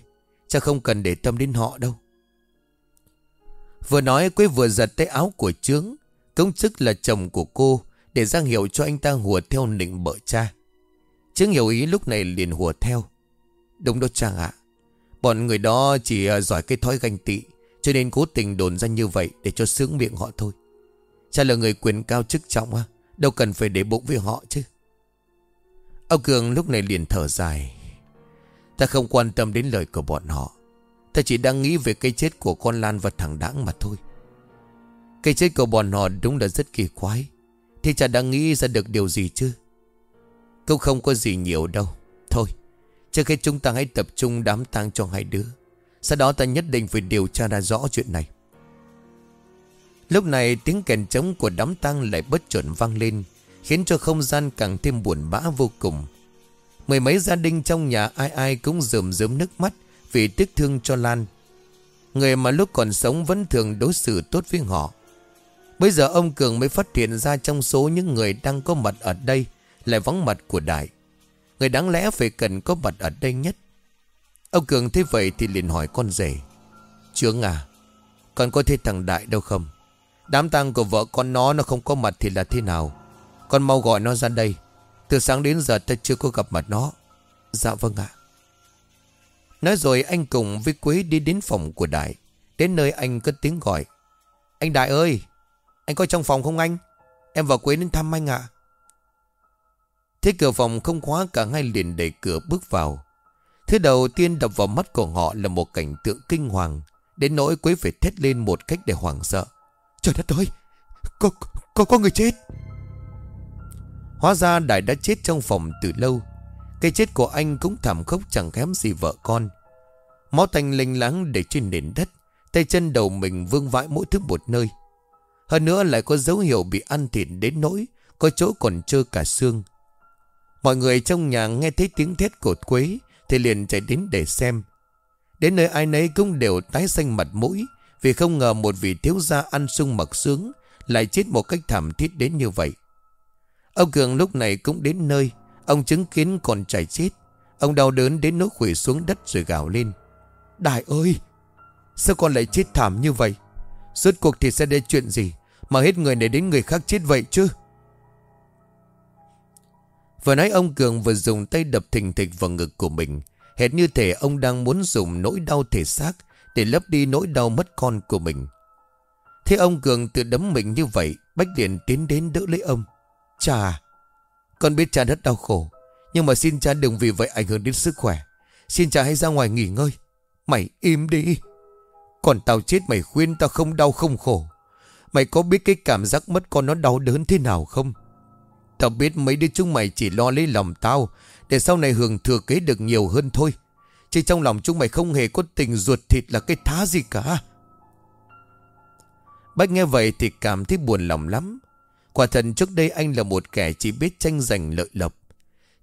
Cha không cần để tâm đến họ đâu. Vừa nói, Quế vừa giật tay áo của trướng. Công chức là chồng của cô, Để giang hiệu cho anh ta hùa theo nịnh bợ cha. Trướng hiểu ý lúc này liền hùa theo. Đúng đó cha ạ. Bọn người đó chỉ à, giỏi cái thói ganh tị, Cho nên cố tình đồn ra như vậy Để cho sướng miệng họ thôi. Cha là người quyền cao chức trọng à Đâu cần phải để bụng với họ chứ. Ông Cường lúc này liền thở dài. Ta không quan tâm đến lời của bọn họ. Ta chỉ đang nghĩ về cái chết của con Lan và thằng Đãng mà thôi. Cái chết của bọn họ đúng là rất kỳ quái. Thì chả đang nghĩ ra được điều gì chứ? Cũng không có gì nhiều đâu. Thôi, Trước khi chúng ta hãy tập trung đám tang cho hai đứa. Sau đó ta nhất định phải điều tra ra rõ chuyện này. Lúc này tiếng kèn trống của đám tang lại bất chuẩn vang lên, Khiến cho không gian càng thêm buồn bã vô cùng. Mười mấy gia đình trong nhà ai ai cũng rơm rớm nước mắt Vì tiếc thương cho Lan. Người mà lúc còn sống vẫn thường đối xử tốt với họ. Bây giờ ông Cường mới phát hiện ra trong số những người đang có mặt ở đây Lại vắng mặt của Đại. Người đáng lẽ phải cần có mặt ở đây nhất. Ông Cường thấy vậy thì liền hỏi con rể Trướng à Con có thấy thằng Đại đâu không? Đám tang của vợ con nó nó không có mặt thì là thế nào? Con mau gọi nó ra đây. Từ sáng đến giờ ta chưa có gặp mặt nó. Dạ vâng ạ. Nói rồi anh cùng với Quế đi đến phòng của Đại. Đến nơi anh cất tiếng gọi. Anh Đại ơi, Anh có trong phòng không anh? Em và Quế đến thăm anh ạ. Thế cửa phòng không khóa cả hai liền đẩy cửa bước vào. Thứ đầu tiên đập vào mắt của họ là một cảnh tượng kinh hoàng. Đến nỗi Quế phải thét lên một cách để hoảng sợ. Trời đất ơi Có, có, có người chết. Hóa ra Đại đã chết trong phòng từ lâu. Cái chết của anh cũng thảm khốc chẳng kém gì vợ con. Máu tanh linh láng để trên nền đất Tay chân đầu mình vương vãi mỗi thứ một nơi. Hơn nữa lại có dấu hiệu bị ăn thịt đến nỗi Có chỗ còn trơ cả xương. Mọi người trong nhà nghe thấy tiếng thét cột quế Thì liền chạy đến để xem. Đến nơi ai nấy cũng đều tái xanh mặt mũi. Vì không ngờ một vị thiếu gia ăn sung mặc sướng Lại chết một cách thảm thiết đến như vậy. Ông Cường lúc này cũng đến nơi, Ông chứng kiến còn chảy chết. Ông đau đớn đến nỗi quỷ xuống đất rồi gào lên. Đại ơi, Sao con lại chết thảm như vậy? Suốt cuộc thì sẽ đến chuyện gì Mà hết người này đến người khác chết vậy chứ? Vừa nói ông Cường vừa dùng tay đập thình thịch vào ngực của mình. Hệt như thể ông đang muốn dùng nỗi đau thể xác để lấp đi nỗi đau mất con của mình. Thế ông Cường tự đấm mình như vậy, Bách liền tiến đến đỡ lấy ông. Cha, Con biết cha rất đau khổ, Nhưng mà xin cha đừng vì vậy ảnh hưởng đến sức khỏe. Xin cha hãy ra ngoài nghỉ ngơi. Mày im đi. Còn tao chết, mày khuyên tao không đau không khổ. Mày có biết cái cảm giác mất con nó đau đớn thế nào không? Tao biết mấy đứa chúng mày chỉ lo lấy lòng tao, Để sau này hưởng thừa kế được nhiều hơn thôi. Chứ trong lòng chúng mày không hề có tình ruột thịt là cái thá gì cả. Bách nghe vậy thì cảm thấy buồn lòng lắm. Quả thật trước đây anh là một kẻ chỉ biết tranh giành lợi lộc.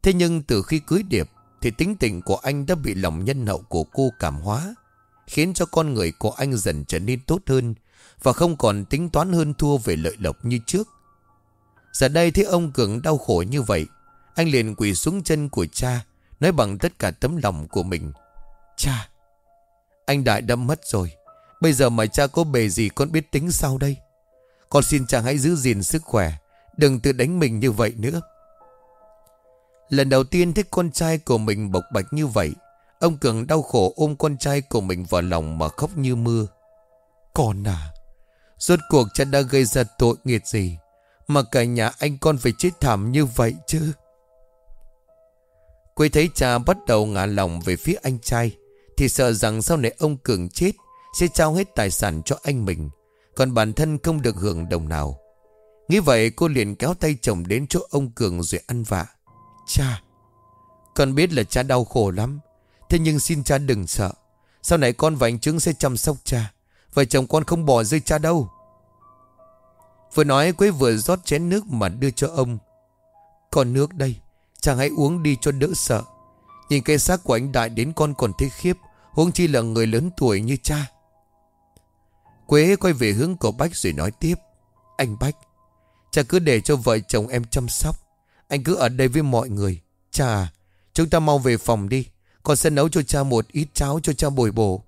Thế nhưng từ khi cưới Điệp Thì tính tình của anh đã bị lòng nhân hậu của cô cảm hóa, Khiến cho con người của anh dần trở nên tốt hơn Và không còn tính toán hơn thua về lợi lộc như trước. Giờ đây thấy ông Cường đau khổ như vậy, Anh liền quỳ xuống chân của cha, Nói bằng tất cả tấm lòng của mình. Cha, Anh Đại đã mất rồi. Bây giờ mà cha có bề gì con biết tính sao đây? Con xin cha hãy giữ gìn sức khỏe, Đừng tự đánh mình như vậy nữa. Lần đầu tiên thấy con trai của mình bộc bạch như vậy, Ông Cường đau khổ ôm con trai của mình vào lòng mà khóc như mưa. Con à Rốt cuộc cha đã gây ra tội nghiệt gì mà cả nhà anh con phải chết thảm như vậy chứ? Quê thấy cha bắt đầu ngả lòng về phía anh trai. Thì sợ rằng sau này ông Cường chết, Sẽ trao hết tài sản cho anh mình, Còn bản thân không được hưởng đồng nào. Nghĩ vậy, cô liền kéo tay chồng đến chỗ ông Cường rồi ăn vạ. Cha, Con biết là cha đau khổ lắm, Thế nhưng xin cha đừng sợ. Sau này con và anh Trứng sẽ chăm sóc cha, Vợ chồng con không bỏ rơi cha đâu. Vừa nói, Quế vừa rót chén nước mà đưa cho ông. Còn nước đây, Chàng hãy uống đi cho đỡ sợ. Nhìn cây xác của anh Đại đến con còn thấy khiếp, Huống chi là người lớn tuổi như cha. Quế quay về hướng của Bách rồi nói tiếp, Anh Bách, Cha cứ để cho vợ chồng em chăm sóc. Anh cứ ở đây với mọi người. Cha, Chúng ta mau về phòng đi, Con sẽ nấu cho cha một ít cháo cho cha bồi bổ.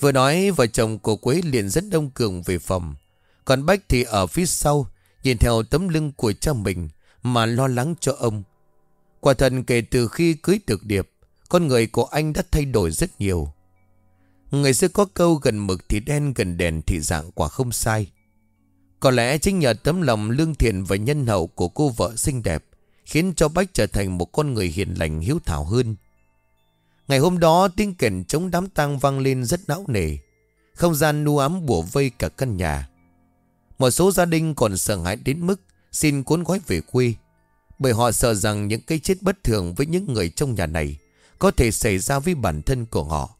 Vừa nói, vợ chồng của Quế liền rất Đông Cường về phòng. Còn Bách thì ở phía sau, Nhìn theo tấm lưng của cha mình Mà lo lắng cho ông. Quả thật kể từ khi cưới Thực Điệp, Con người của anh đã thay đổi rất nhiều Người xưa có câu gần mực thì đen, gần đèn thì dạng quả không sai Có lẽ chính nhờ tấm lòng lương thiện và nhân hậu của cô vợ xinh đẹp Khiến cho Bách trở thành một con người hiền lành, hiếu thảo hơn Ngày hôm đó, tiếng kèn chống đám tang vang lên rất não nề. Không gian nu ám bủa vây cả căn nhà. Một số gia đình còn sợ hãi đến mức xin cuốn gói về quê. Bởi họ sợ rằng những cái chết bất thường với những người trong nhà này có thể xảy ra với bản thân của họ.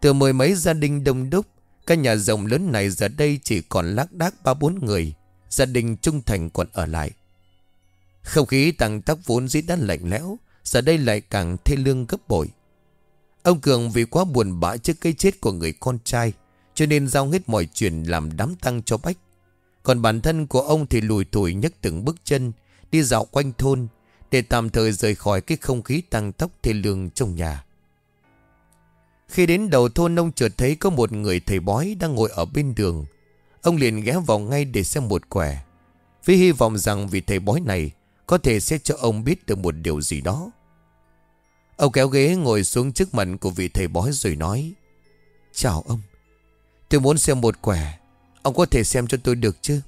Từ mười mấy gia đình đông đúc, căn nhà rộng lớn này giờ đây chỉ còn lác đác ba bốn người. Gia đình trung thành còn ở lại. Không khí tăng tóc vốn dĩ đã lạnh lẽo, giờ đây lại càng thê lương gấp bội. Ông Cường vì quá buồn bã trước cái chết của người con trai Cho nên giao hết mọi chuyện làm đám tăng cho Bách Còn bản thân của ông thì lùi thủi nhấc từng bước chân Đi dạo quanh thôn, Để tạm thời rời khỏi cái không khí tăng tốc thê lương trong nhà Khi đến đầu thôn, ông chợt thấy có một người thầy bói đang ngồi ở bên đường. Ông liền ghé vào ngay để xem một quẻ. Vì hy vọng rằng vị thầy bói này có thể sẽ cho ông biết được một điều gì đó. Ông kéo ghế ngồi xuống trước mặt của vị thầy bói rồi nói. Chào ông. Tôi muốn xem một quẻ. Ông có thể xem cho tôi được chứ?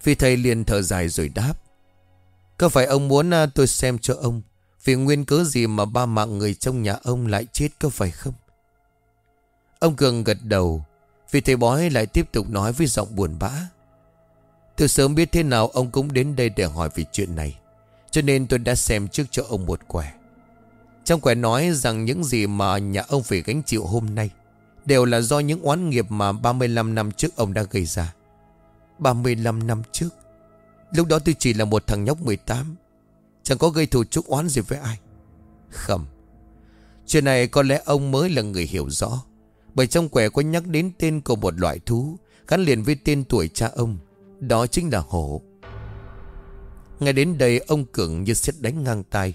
Phi thầy liền thở dài rồi đáp. Có phải ông muốn à, tôi xem cho ông? Vì nguyên cớ gì mà ba mạng người trong nhà ông lại chết có phải không? Ông Cường gật đầu. Vì thầy bói lại tiếp tục nói với giọng buồn bã. Từ sớm biết thế nào ông cũng đến đây để hỏi về chuyện này, Cho nên tôi đã xem trước cho ông một quẻ. Trong quẻ nói rằng những gì mà nhà ông phải gánh chịu hôm nay Đều là do những oán nghiệp mà 35 năm trước ông đã gây ra. 35 năm trước. Lúc đó tôi chỉ là một thằng nhóc 18 Chẳng có gây thù chúc oán gì với ai. Khẩm Chuyện này có lẽ ông mới là người hiểu rõ, Bởi trong quẻ có nhắc đến tên của một loại thú, Gắn liền với tên tuổi cha ông, Đó chính là hổ. Ngay đến đây ông Cường như xét đánh ngang tay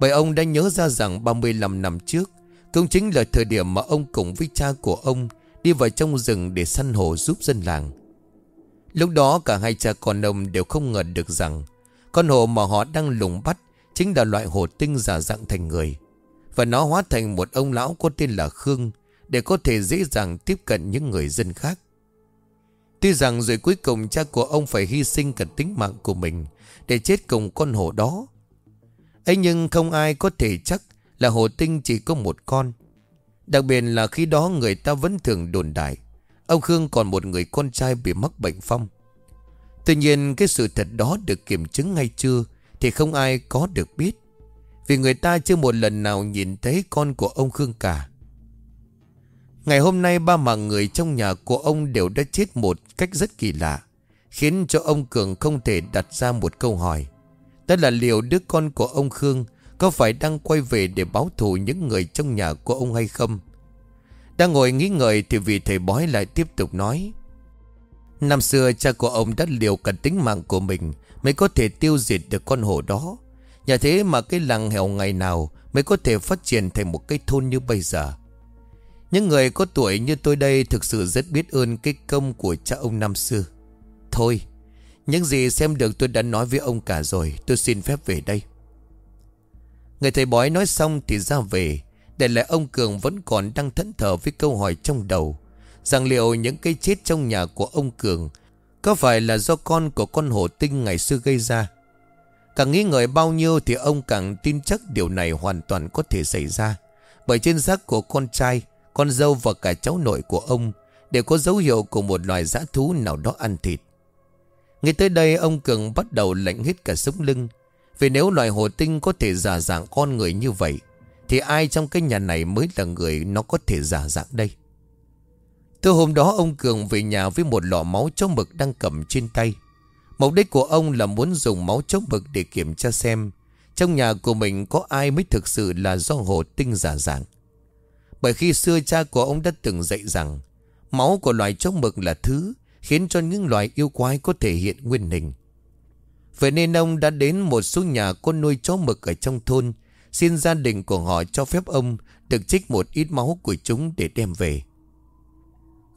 Bởi ông đã nhớ ra rằng 35 năm trước, Cũng chính là thời điểm mà ông cùng với cha của ông Đi vào trong rừng để săn hổ giúp dân làng. Lúc đó cả hai cha con ông đều không ngờ được rằng Con hồ mà họ đang lùng bắt Chính là loại hồ tinh giả dạng thành người. Và nó hóa thành một ông lão có tên là Khương Để có thể dễ dàng tiếp cận những người dân khác. Tuy rằng rồi cuối cùng cha của ông phải hy sinh cả tính mạng của mình Để chết cùng con hổ đó. Ấy nhưng không ai có thể chắc là hổ tinh chỉ có một con. Đặc biệt là khi đó người ta vẫn thường đồn đại. Ông Khương còn một người con trai bị mắc bệnh phong. Tuy nhiên, cái sự thật đó được kiểm chứng ngay chưa Thì không ai có được biết, Vì người ta chưa một lần nào nhìn thấy con của ông Khương cả. Ngày hôm nay, ba mạng người trong nhà của ông đều đã chết một cách rất kỳ lạ, Khiến cho ông Cường không thể đặt ra một câu hỏi. Đó là liệu đứa con của ông Khương Có phải đang quay về để báo thù những người trong nhà của ông hay không? Đang ngồi nghĩ ngợi thì vị thầy bói lại tiếp tục nói. Năm xưa cha của ông đã liều cả tính mạng của mình mới có thể tiêu diệt được con hổ đó. Nhà thế mà cái làng hẻo ngày nào mới có thể phát triển thành một cái thôn như bây giờ. Những người có tuổi như tôi đây thực sự rất biết ơn cái công của cha ông năm xưa. Thôi, những gì xem được tôi đã nói với ông cả rồi, tôi xin phép về đây. Người thầy bói nói xong thì ra về, để lại ông Cường vẫn còn đang thẫn thờ với câu hỏi trong đầu Rằng liệu những cái chết trong nhà của ông Cường Có phải là do con của con hổ tinh ngày xưa gây ra? Càng nghĩ ngợi bao nhiêu thì ông càng tin chắc điều này hoàn toàn có thể xảy ra. Bởi trên xác của con trai, con dâu và cả cháu nội của ông Đều có dấu hiệu của một loài dã thú nào đó ăn thịt. Ngay tới đây ông Cường bắt đầu lạnh hết cả sống lưng. Vì nếu loài hồ tinh có thể giả dạng con người như vậy thì ai trong cái nhà này mới là người nó có thể giả dạng đây? Từ hôm đó ông Cường về nhà với một lọ máu chó mực đang cầm trên tay. Mục đích của ông là muốn dùng máu chó mực để kiểm tra xem Trong nhà của mình có ai mới thực sự là do hồ tinh giả dạng. Bởi khi xưa cha của ông đã từng dạy rằng Máu của loài chó mực là thứ Khiến cho những loài yêu quái có thể hiện nguyên hình. Vậy nên ông đã đến một số nhà có nuôi chó mực ở trong thôn Xin gia đình của họ cho phép ông Được trích một ít máu của chúng để đem về.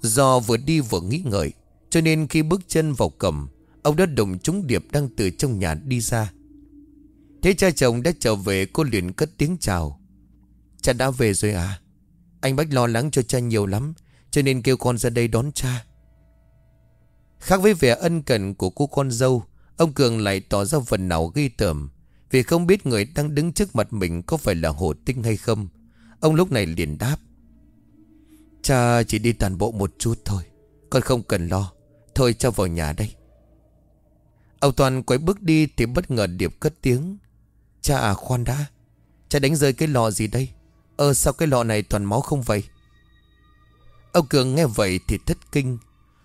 Do vừa đi vừa nghĩ ngợi, Cho nên khi bước chân vào cầm Ông đã đụng chúng Điệp đang từ trong nhà đi ra. Thế cha chồng đã trở về, Cô liền cất tiếng chào. Cha đã về rồi à Anh Bách lo lắng cho cha nhiều lắm, Cho nên kêu con ra đây đón cha. Khác với vẻ ân cần của cô con dâu, Ông Cường lại tỏ ra phần nào ghi tởm vì không biết người đang đứng trước mặt mình có phải là hồ tinh hay không, Ông lúc này liền đáp. Cha chỉ đi toàn bộ một chút thôi, Con không cần lo, Thôi cho vào nhà đây. Ông Toàn quay bước đi thì bất ngờ Điệp cất tiếng. Cha à khoan đã, Cha đánh rơi cái lọ gì đây? Ờ sao cái lọ này toàn máu không vậy? Ông Cường nghe vậy thì thất kinh.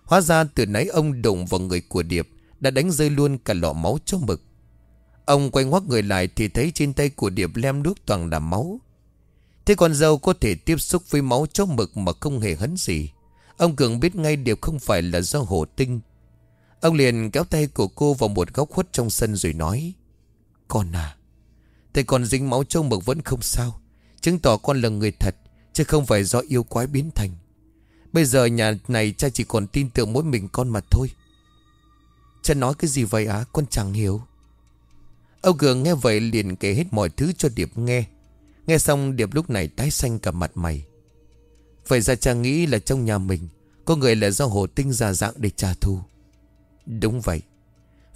Hóa ra từ nãy ông đụng vào người của Điệp, Đã đánh rơi luôn cả lọ máu cho mực. Ông quay ngoắc người lại thì thấy trên tay của Điệp lem đuốc toàn là máu. Thế con dâu có thể tiếp xúc với máu chó mực mà không hề hấn gì. Ông Cường biết ngay Điệp không phải là do hổ tinh. Ông liền kéo tay của cô vào một góc khuất trong sân rồi nói. Con à, tay con dính máu chó mực vẫn không sao. Chứng tỏ con là người thật Chứ không phải do yêu quái biến thành Bây giờ nhà này cha chỉ còn tin tưởng mỗi mình con mà thôi Cha nói cái gì vậy á Con chẳng hiểu Âu Cường nghe vậy liền kể hết mọi thứ cho Điệp nghe. Nghe xong, Điệp lúc này tái xanh cả mặt mày. Vậy ra cha nghĩ là trong nhà mình, Có người là do hồ tinh giả dạng để trả thù. Đúng vậy.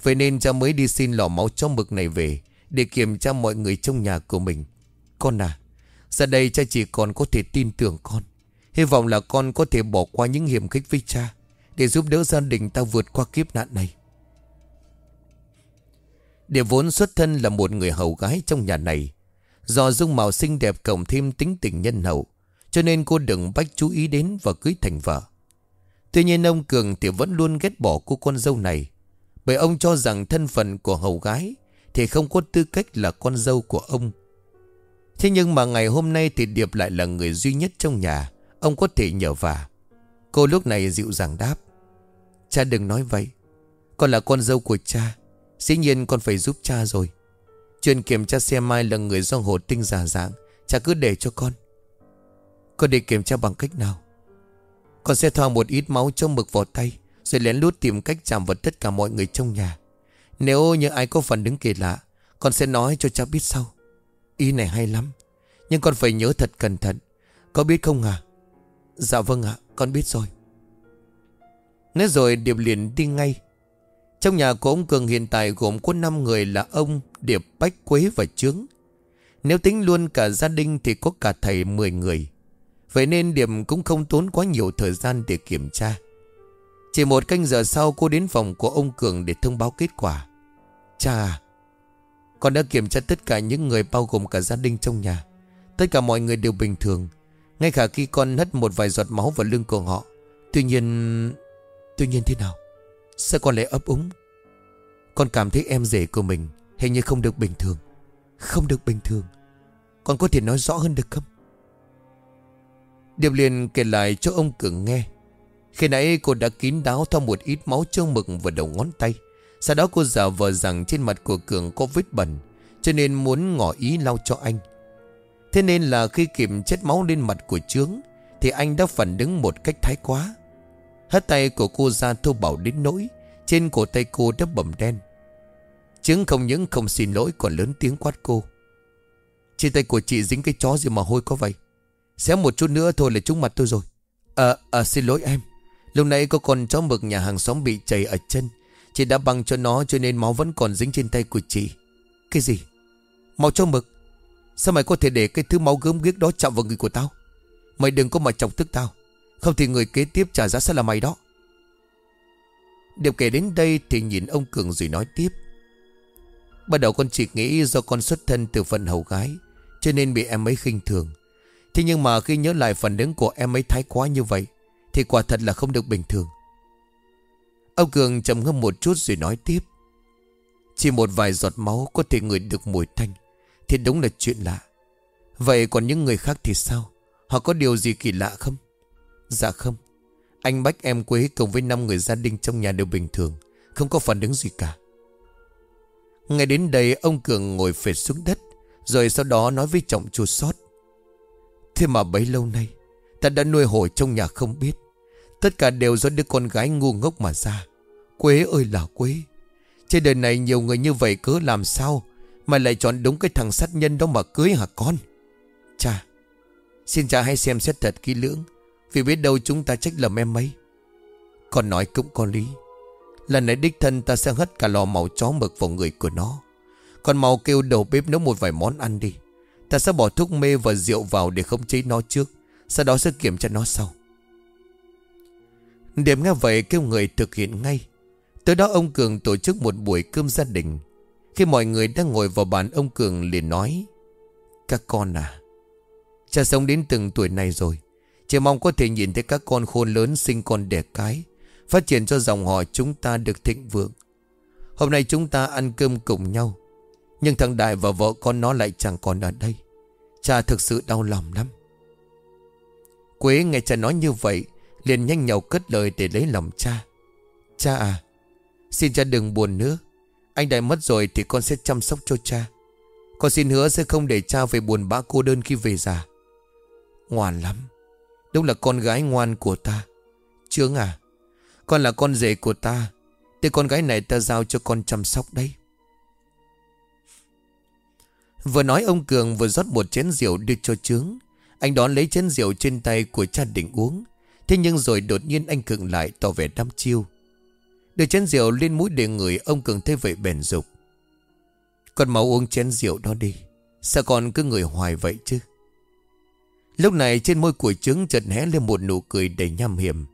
Vậy nên cha mới đi xin lò máu cho mực này về, Để kiểm tra mọi người trong nhà của mình. Con à Giờ đây cha chỉ còn có thể tin tưởng con. Hy vọng là con có thể bỏ qua những hiểm khích với cha, Để giúp đỡ gia đình ta vượt qua kiếp nạn này. Địa vốn xuất thân là một người hầu gái trong nhà này. Do dung mạo xinh đẹp cộng thêm tính tình nhân hậu, Cho nên cô đừng bách chú ý đến và cưới thành vợ. Tuy nhiên ông Cường thì vẫn luôn ghét bỏ cô con dâu này. Bởi ông cho rằng thân phận của hầu gái Thì không có tư cách là con dâu của ông. Thế nhưng mà ngày hôm nay thì Điệp lại là người duy nhất trong nhà. Ông có thể nhờ vả. Cô lúc này dịu dàng đáp. Cha đừng nói vậy. Con là con dâu của cha. Dĩ nhiên con phải giúp cha rồi. Chuyện kiểm tra xe mai là người do hồ tinh giả dạng Cha cứ để cho con. Con để kiểm tra bằng cách nào? Con sẽ thoa một ít máu trong mực vào tay, Rồi lén lút tìm cách chạm vào tất cả mọi người trong nhà. Nếu như ai có phần đứng kỳ lạ, Con sẽ nói cho cha biết sau. Ý này hay lắm, Nhưng con phải nhớ thật cẩn thận. Có biết không à Dạ vâng ạ, con biết rồi. Nói rồi Điệp liền đi ngay. Trong nhà của ông Cường hiện tại gồm có 5 người là ông, Điệp, Bách Quế và Trướng. Nếu tính luôn cả gia đình thì có cả thầy 10 người. Vậy nên Điệp cũng không tốn quá nhiều thời gian để kiểm tra. Chỉ một canh giờ sau cô đến phòng của ông Cường để thông báo kết quả. Cha à, Con đã kiểm tra tất cả những người bao gồm cả gia đình trong nhà. Tất cả mọi người đều bình thường. Ngay cả khi con hất một vài giọt máu vào lưng của họ. Tuy nhiên Tuy nhiên thế nào? Sao con lại ấp úng? Con cảm thấy em rể của mình Hình như không được bình thường. Không được bình thường. Con có thể nói rõ hơn được không? Điệp liền kể lại cho ông Cường nghe. Khi nãy cô đã kín đáo thoa một ít máu trâu mực vào đầu ngón tay. Sau đó cô giả vờ rằng trên mặt của Cường có vết bẩn, Cho nên muốn ngỏ ý lau cho anh. Thế nên là khi kìm chết máu lên mặt của Trướng, Thì anh đã phản đứng một cách thái quá. Hất tay của cô ra thô bảo đến nỗi Trên cổ tay cô đã bầm đen. Chứng không những không xin lỗi còn lớn tiếng quát cô. Trên tay của chị dính cái chó gì mà hôi có vậy? Xéo một chút nữa thôi là trúng mặt tôi rồi. Ờ à, xin lỗi em. Lúc nãy có con chó mực nhà hàng xóm bị chảy ở chân. Chị đã băng cho nó cho nên máu vẫn còn dính trên tay của chị. Cái gì? Máu chó mực? Sao mày có thể để cái thứ máu gớm ghiếc đó chạm vào người của tao? Mày đừng có mà chọc tức tao. Không thì người kế tiếp trả giá sẽ là mày đó. Điệp kể đến đây thì nhìn ông Cường rồi nói tiếp. Bắt đầu con chỉ nghĩ do con xuất thân từ phận hầu gái, Cho nên bị em ấy khinh thường. Thế nhưng mà khi nhớ lại phần ứng của em ấy thái quá như vậy, Thì quả thật là không được bình thường. Ông Cường trầm ngâm một chút rồi nói tiếp. Chỉ một vài giọt máu có thể ngửi được mùi thanh, thì đúng là chuyện lạ. Vậy còn những người khác thì sao? Họ có điều gì kỳ lạ không? Dạ không. Anh Bách em Quế cùng với 5 người gia đình trong nhà đều bình thường, Không có phản ứng gì cả. Ngay đến đây, ông Cường ngồi phệt xuống đất, Rồi sau đó nói với trọng chua sót Thế mà bấy lâu nay, Ta đã nuôi hồi trong nhà không biết. Tất cả đều do đứa con gái ngu ngốc mà ra. Quế ơi là Quế. Trên đời này nhiều người như vậy cứ làm sao mà lại chọn đúng cái thằng sát nhân đó mà cưới hả con? Cha Xin cha hãy xem xét thật kỹ lưỡng. Vì biết đâu chúng ta trách lầm em ấy, Con nói cũng có lý. Lần này đích thân ta sẽ hất cả lò màu chó mực vào người của nó. Còn mau kêu đầu bếp nấu một vài món ăn đi. Ta sẽ bỏ thuốc mê và rượu vào để không chế nó trước. Sau đó sẽ kiểm tra nó sau. Điểm nghe vậy kêu người thực hiện ngay. Tới đó ông Cường tổ chức một buổi cơm gia đình. Khi mọi người đang ngồi vào bàn ông Cường liền nói Các con à Cha sống đến từng tuổi này rồi. Chỉ mong có thể nhìn thấy các con khôn lớn sinh con đẻ cái, Phát triển cho dòng họ chúng ta được thịnh vượng. Hôm nay chúng ta ăn cơm cùng nhau, Nhưng thằng Đại và vợ con nó lại chẳng còn ở đây. Cha thực sự đau lòng lắm. Quế nghe cha nói như vậy, Liền nhanh nhậu cất lời để lấy lòng cha. Cha à Xin cha đừng buồn nữa. Anh Đại mất rồi thì con sẽ chăm sóc cho cha. Con xin hứa sẽ không để cha về buồn bã cô đơn khi về già. Ngoan lắm. Đúng là con gái ngoan của ta. Trương à Con là con rể của ta. Thì con gái này ta giao cho con chăm sóc đấy. Vừa nói ông Cường vừa rót một chén rượu đưa cho Trướng. Anh đón lấy chén rượu trên tay của cha định uống. Thế nhưng rồi đột nhiên anh Cường lại tỏ vẻ đăm chiêu. Đưa chén rượu lên mũi để người Ông Cường thấy vậy bền dục. Con máu uống chén rượu đó đi. Sao con cứ người hoài vậy chứ? Lúc này trên môi của trứng chợt hé lên một nụ cười đầy nham hiểm.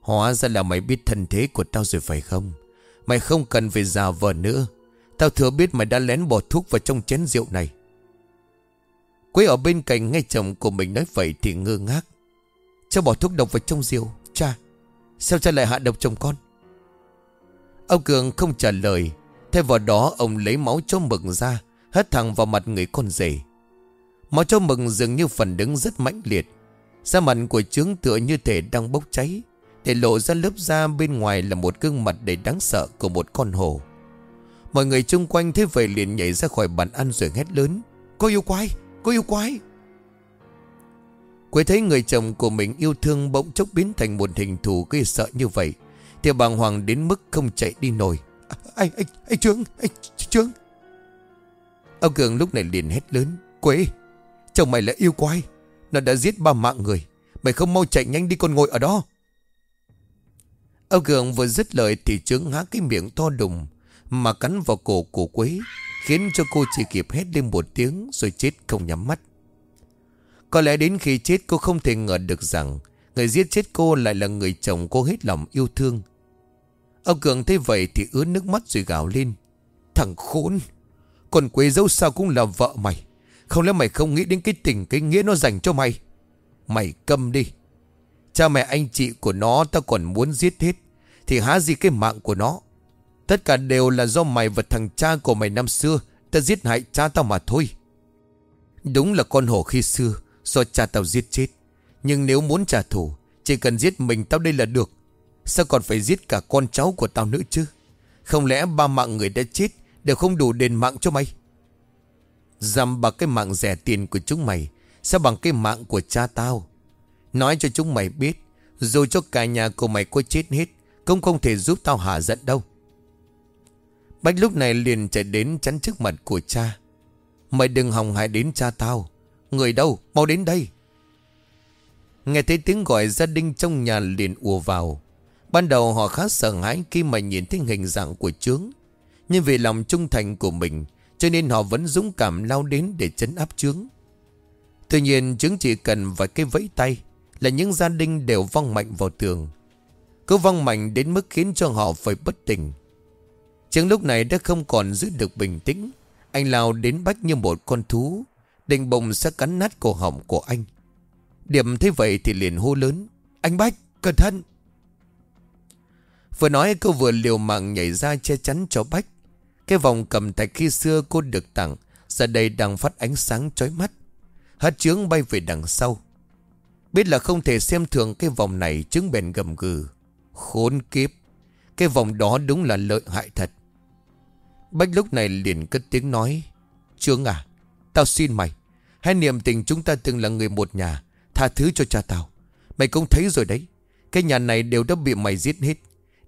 Hóa ra là mày biết thân thế của tao rồi phải không? Mày không cần phải già vờ nữa. Tao thừa biết mày đã lén bỏ thuốc vào trong chén rượu này. Quế ở bên cạnh ngay chồng của mình nói vậy thì ngơ ngác. Cho bỏ thuốc độc vào trong rượu, Cha. Sao cha lại hạ độc chồng con? Ông Cường không trả lời. Thay vào đó, ông lấy máu cho mực ra, Hất thẳng vào mặt người con rể. Máu cho mừng dường như phần đứng rất mãnh liệt. Da mặt của trướng tựa như thể đang bốc cháy Để lộ ra lớp da bên ngoài là một gương mặt đầy đáng sợ của một con hồ. Mọi người chung quanh thế vậy liền nhảy ra khỏi bàn ăn rồi hét lớn Có yêu quái, có yêu quái! Quế thấy người chồng của mình yêu thương bỗng chốc biến thành một hình thù gây sợ như vậy Thì bàng hoàng đến mức không chạy đi nổi. À, Anh, anh, anh Trương, anh Trương Ông Cường lúc này liền hét lớn Quế, chồng mày là yêu quái. Nó đã giết ba mạng người. Mày không mau chạy nhanh đi con ngồi ở đó. Âu Cường vừa dứt lời thì trướng há cái miệng to đùng Mà cắn vào cổ của Quế, Khiến cho cô chỉ kịp hét lên một tiếng Rồi chết không nhắm mắt. Có lẽ đến khi chết cô không thể ngờ được rằng Người giết chết cô lại là người chồng cô hết lòng yêu thương. Ông Cường thấy vậy thì ướt nước mắt rồi gào lên. Thằng khốn! Còn Quế dâu sao cũng là vợ mày. Không lẽ mày không nghĩ đến cái tình, cái nghĩa nó dành cho mày? Mày câm đi. Cha mẹ anh chị của nó, tao còn muốn giết hết. Thì há gì cái mạng của nó? Tất cả đều là do mày và thằng cha của mày năm xưa. Ta giết hại cha tao mà thôi. Đúng là con hổ khi xưa, Do cha tao giết chết. Nhưng nếu muốn trả thù, Chỉ cần giết mình tao đây là được. Sao còn phải giết cả con cháu của tao nữa chứ? Không lẽ ba mạng người đã chết Đều không đủ đền mạng cho mày? Dằm bằng cái mạng rẻ tiền của chúng mày, Sao bằng cái mạng của cha tao? Nói cho chúng mày biết, Dù cho cả nhà của mày có chết hết, Cũng không thể giúp tao hạ giận đâu. Bách lúc này liền chạy đến chắn trước mặt của cha. Mày đừng hòng hại đến cha tao. Người đâu, mau đến đây. Nghe thấy tiếng gọi gia đình trong nhà liền ùa vào. Ban đầu họ khá sợ hãi khi mà nhìn thấy hình dạng của Trướng Nhưng vì lòng trung thành của mình cho nên họ vẫn dũng cảm lao đến để chấn áp Trướng Tuy nhiên trứng chỉ cần vài cái vẫy tay Là những gia đình đều văng mạnh vào tường. Cứ văng mạnh đến mức khiến cho họ phải bất tỉnh. Trứng lúc này đã không còn giữ được bình tĩnh. Anh lao đến bách như một con thú, Định bồng sẽ cắn nát cổ họng của anh. Điểm thấy vậy thì liền hô lớn, Anh Bách, cẩn thận! Vừa nói cô vừa liều mạng nhảy ra che chắn cho Bách. Cái vòng cầm thạch khi xưa cô được tặng, Giờ đây đang phát ánh sáng chói mắt. Hất trướng bay về đằng sau. Biết là không thể xem thường cái vòng này Trứng bèn gầm gừ. Khốn kiếp! Cái vòng đó đúng là lợi hại thật. Bách lúc này liền cất tiếng nói Trướng à Tao xin mày. Hãy niềm tình chúng ta từng là người một nhà, Tha thứ cho cha tao. Mày cũng thấy rồi đấy, Cái nhà này đều đã bị mày giết hết.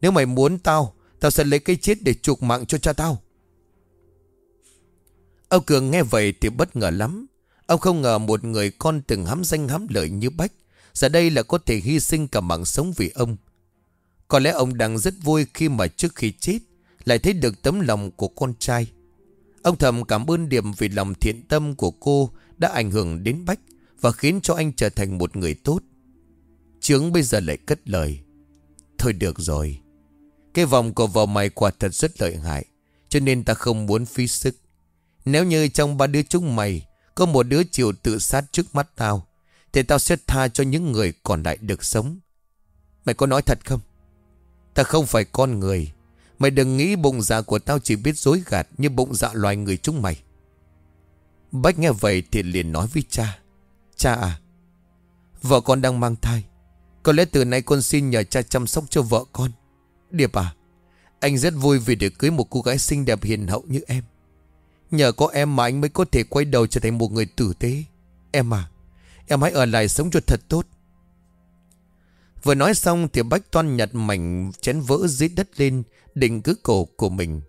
Nếu mày muốn tao Tao sẽ lấy cái chết để chuộc mạng cho cha tao. Âu Cường nghe vậy thì bất ngờ lắm Ông không ngờ một người con từng hám danh hám lợi như Bách, Giờ đây là có thể hy sinh cả mạng sống vì ông Có lẽ ông đang rất vui khi mà trước khi chết, Lại thấy được tấm lòng của con trai Ông thầm cảm ơn Điềm vì lòng thiện tâm của cô đã ảnh hưởng đến Bách và khiến cho anh trở thành một người tốt. Trướng bây giờ lại cất lời. Thôi được rồi. Cái vòng của vợ mày quả thật rất lợi hại. Cho nên ta không muốn phí sức. Nếu như trong ba đứa chúng mày có một đứa chịu tự sát trước mắt tao. Thì tao sẽ tha cho những người còn lại được sống. Mày có nói thật không? Ta không phải con người. Mày đừng nghĩ bụng dạ của tao chỉ biết dối gạt như bụng dạ loài người chúng mày. Bách nghe vậy thì liền nói với cha. Cha à, vợ con đang mang thai. Có lẽ từ nay con xin nhờ cha chăm sóc cho vợ con. Điệp à, anh rất vui vì được cưới một cô gái xinh đẹp hiền hậu như em. Nhờ có em mà anh mới có thể quay đầu trở thành một người tử tế. Em à Em hãy ở lại sống cho thật tốt. Vừa nói xong thì Bách Toan nhặt mảnh chén vỡ dưới đất lên, Định cứ cổ của mình.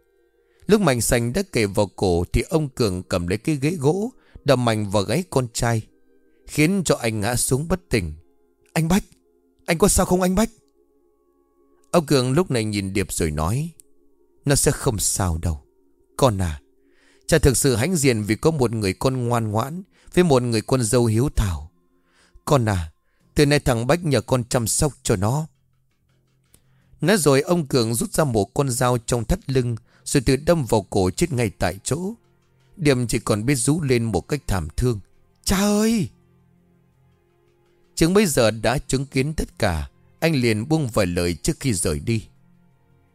Lúc mảnh xanh đã kề vào cổ Thì ông Cường cầm lấy cái ghế gỗ Đầm mảnh vào gáy con trai, Khiến cho anh ngã xuống bất tỉnh. Anh Bách, Anh có sao không anh Bách? Ông Cường lúc này nhìn Điệp rồi nói, Nó sẽ không sao đâu. Con à Cha thực sự hãnh diện vì có một người con ngoan ngoãn, Với một người con dâu hiếu thảo. Con à Từ nay thằng Bách nhờ con chăm sóc cho nó. Nói rồi ông Cường rút ra một con dao trong thắt lưng, Rồi tự đâm vào cổ chết ngay tại chỗ. Điểm chỉ còn biết rú lên một cách thảm thương. Cha ơi! Chứng bây giờ đã chứng kiến tất cả, Anh liền buông vài lời trước khi rời đi.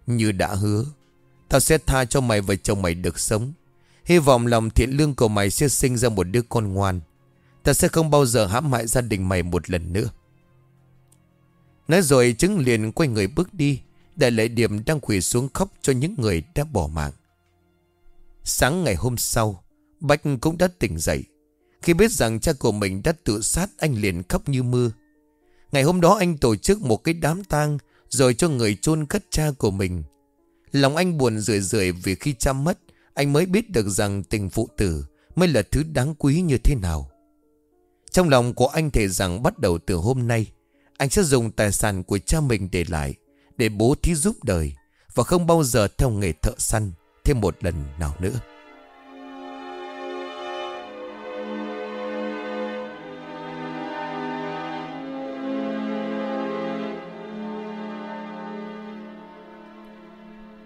Như đã hứa, Tao sẽ tha cho mày và chồng mày được sống. Hy vọng lòng thiện lương của mày sẽ sinh ra một đứa con ngoan. Ta sẽ không bao giờ hãm hại gia đình mày một lần nữa. Nói rồi chứng liền quay người bước đi Để lại điểm đang quỳ xuống khóc cho những người đã bỏ mạng. Sáng ngày hôm sau, Bách cũng đã tỉnh dậy. Khi biết rằng cha của mình đã tự sát, Anh liền khóc như mưa. Ngày hôm đó anh tổ chức một cái đám tang Rồi cho người chôn cất cha của mình. Lòng anh buồn rười rượi Vì khi cha mất anh mới biết được rằng tình phụ tử Mới là thứ đáng quý như thế nào. Trong lòng của anh thề rằng Bắt đầu từ hôm nay, Anh sẽ dùng tài sản của cha mình để lại, Để bố thí giúp đời Và không bao giờ theo nghề thợ săn Thêm một lần nào nữa.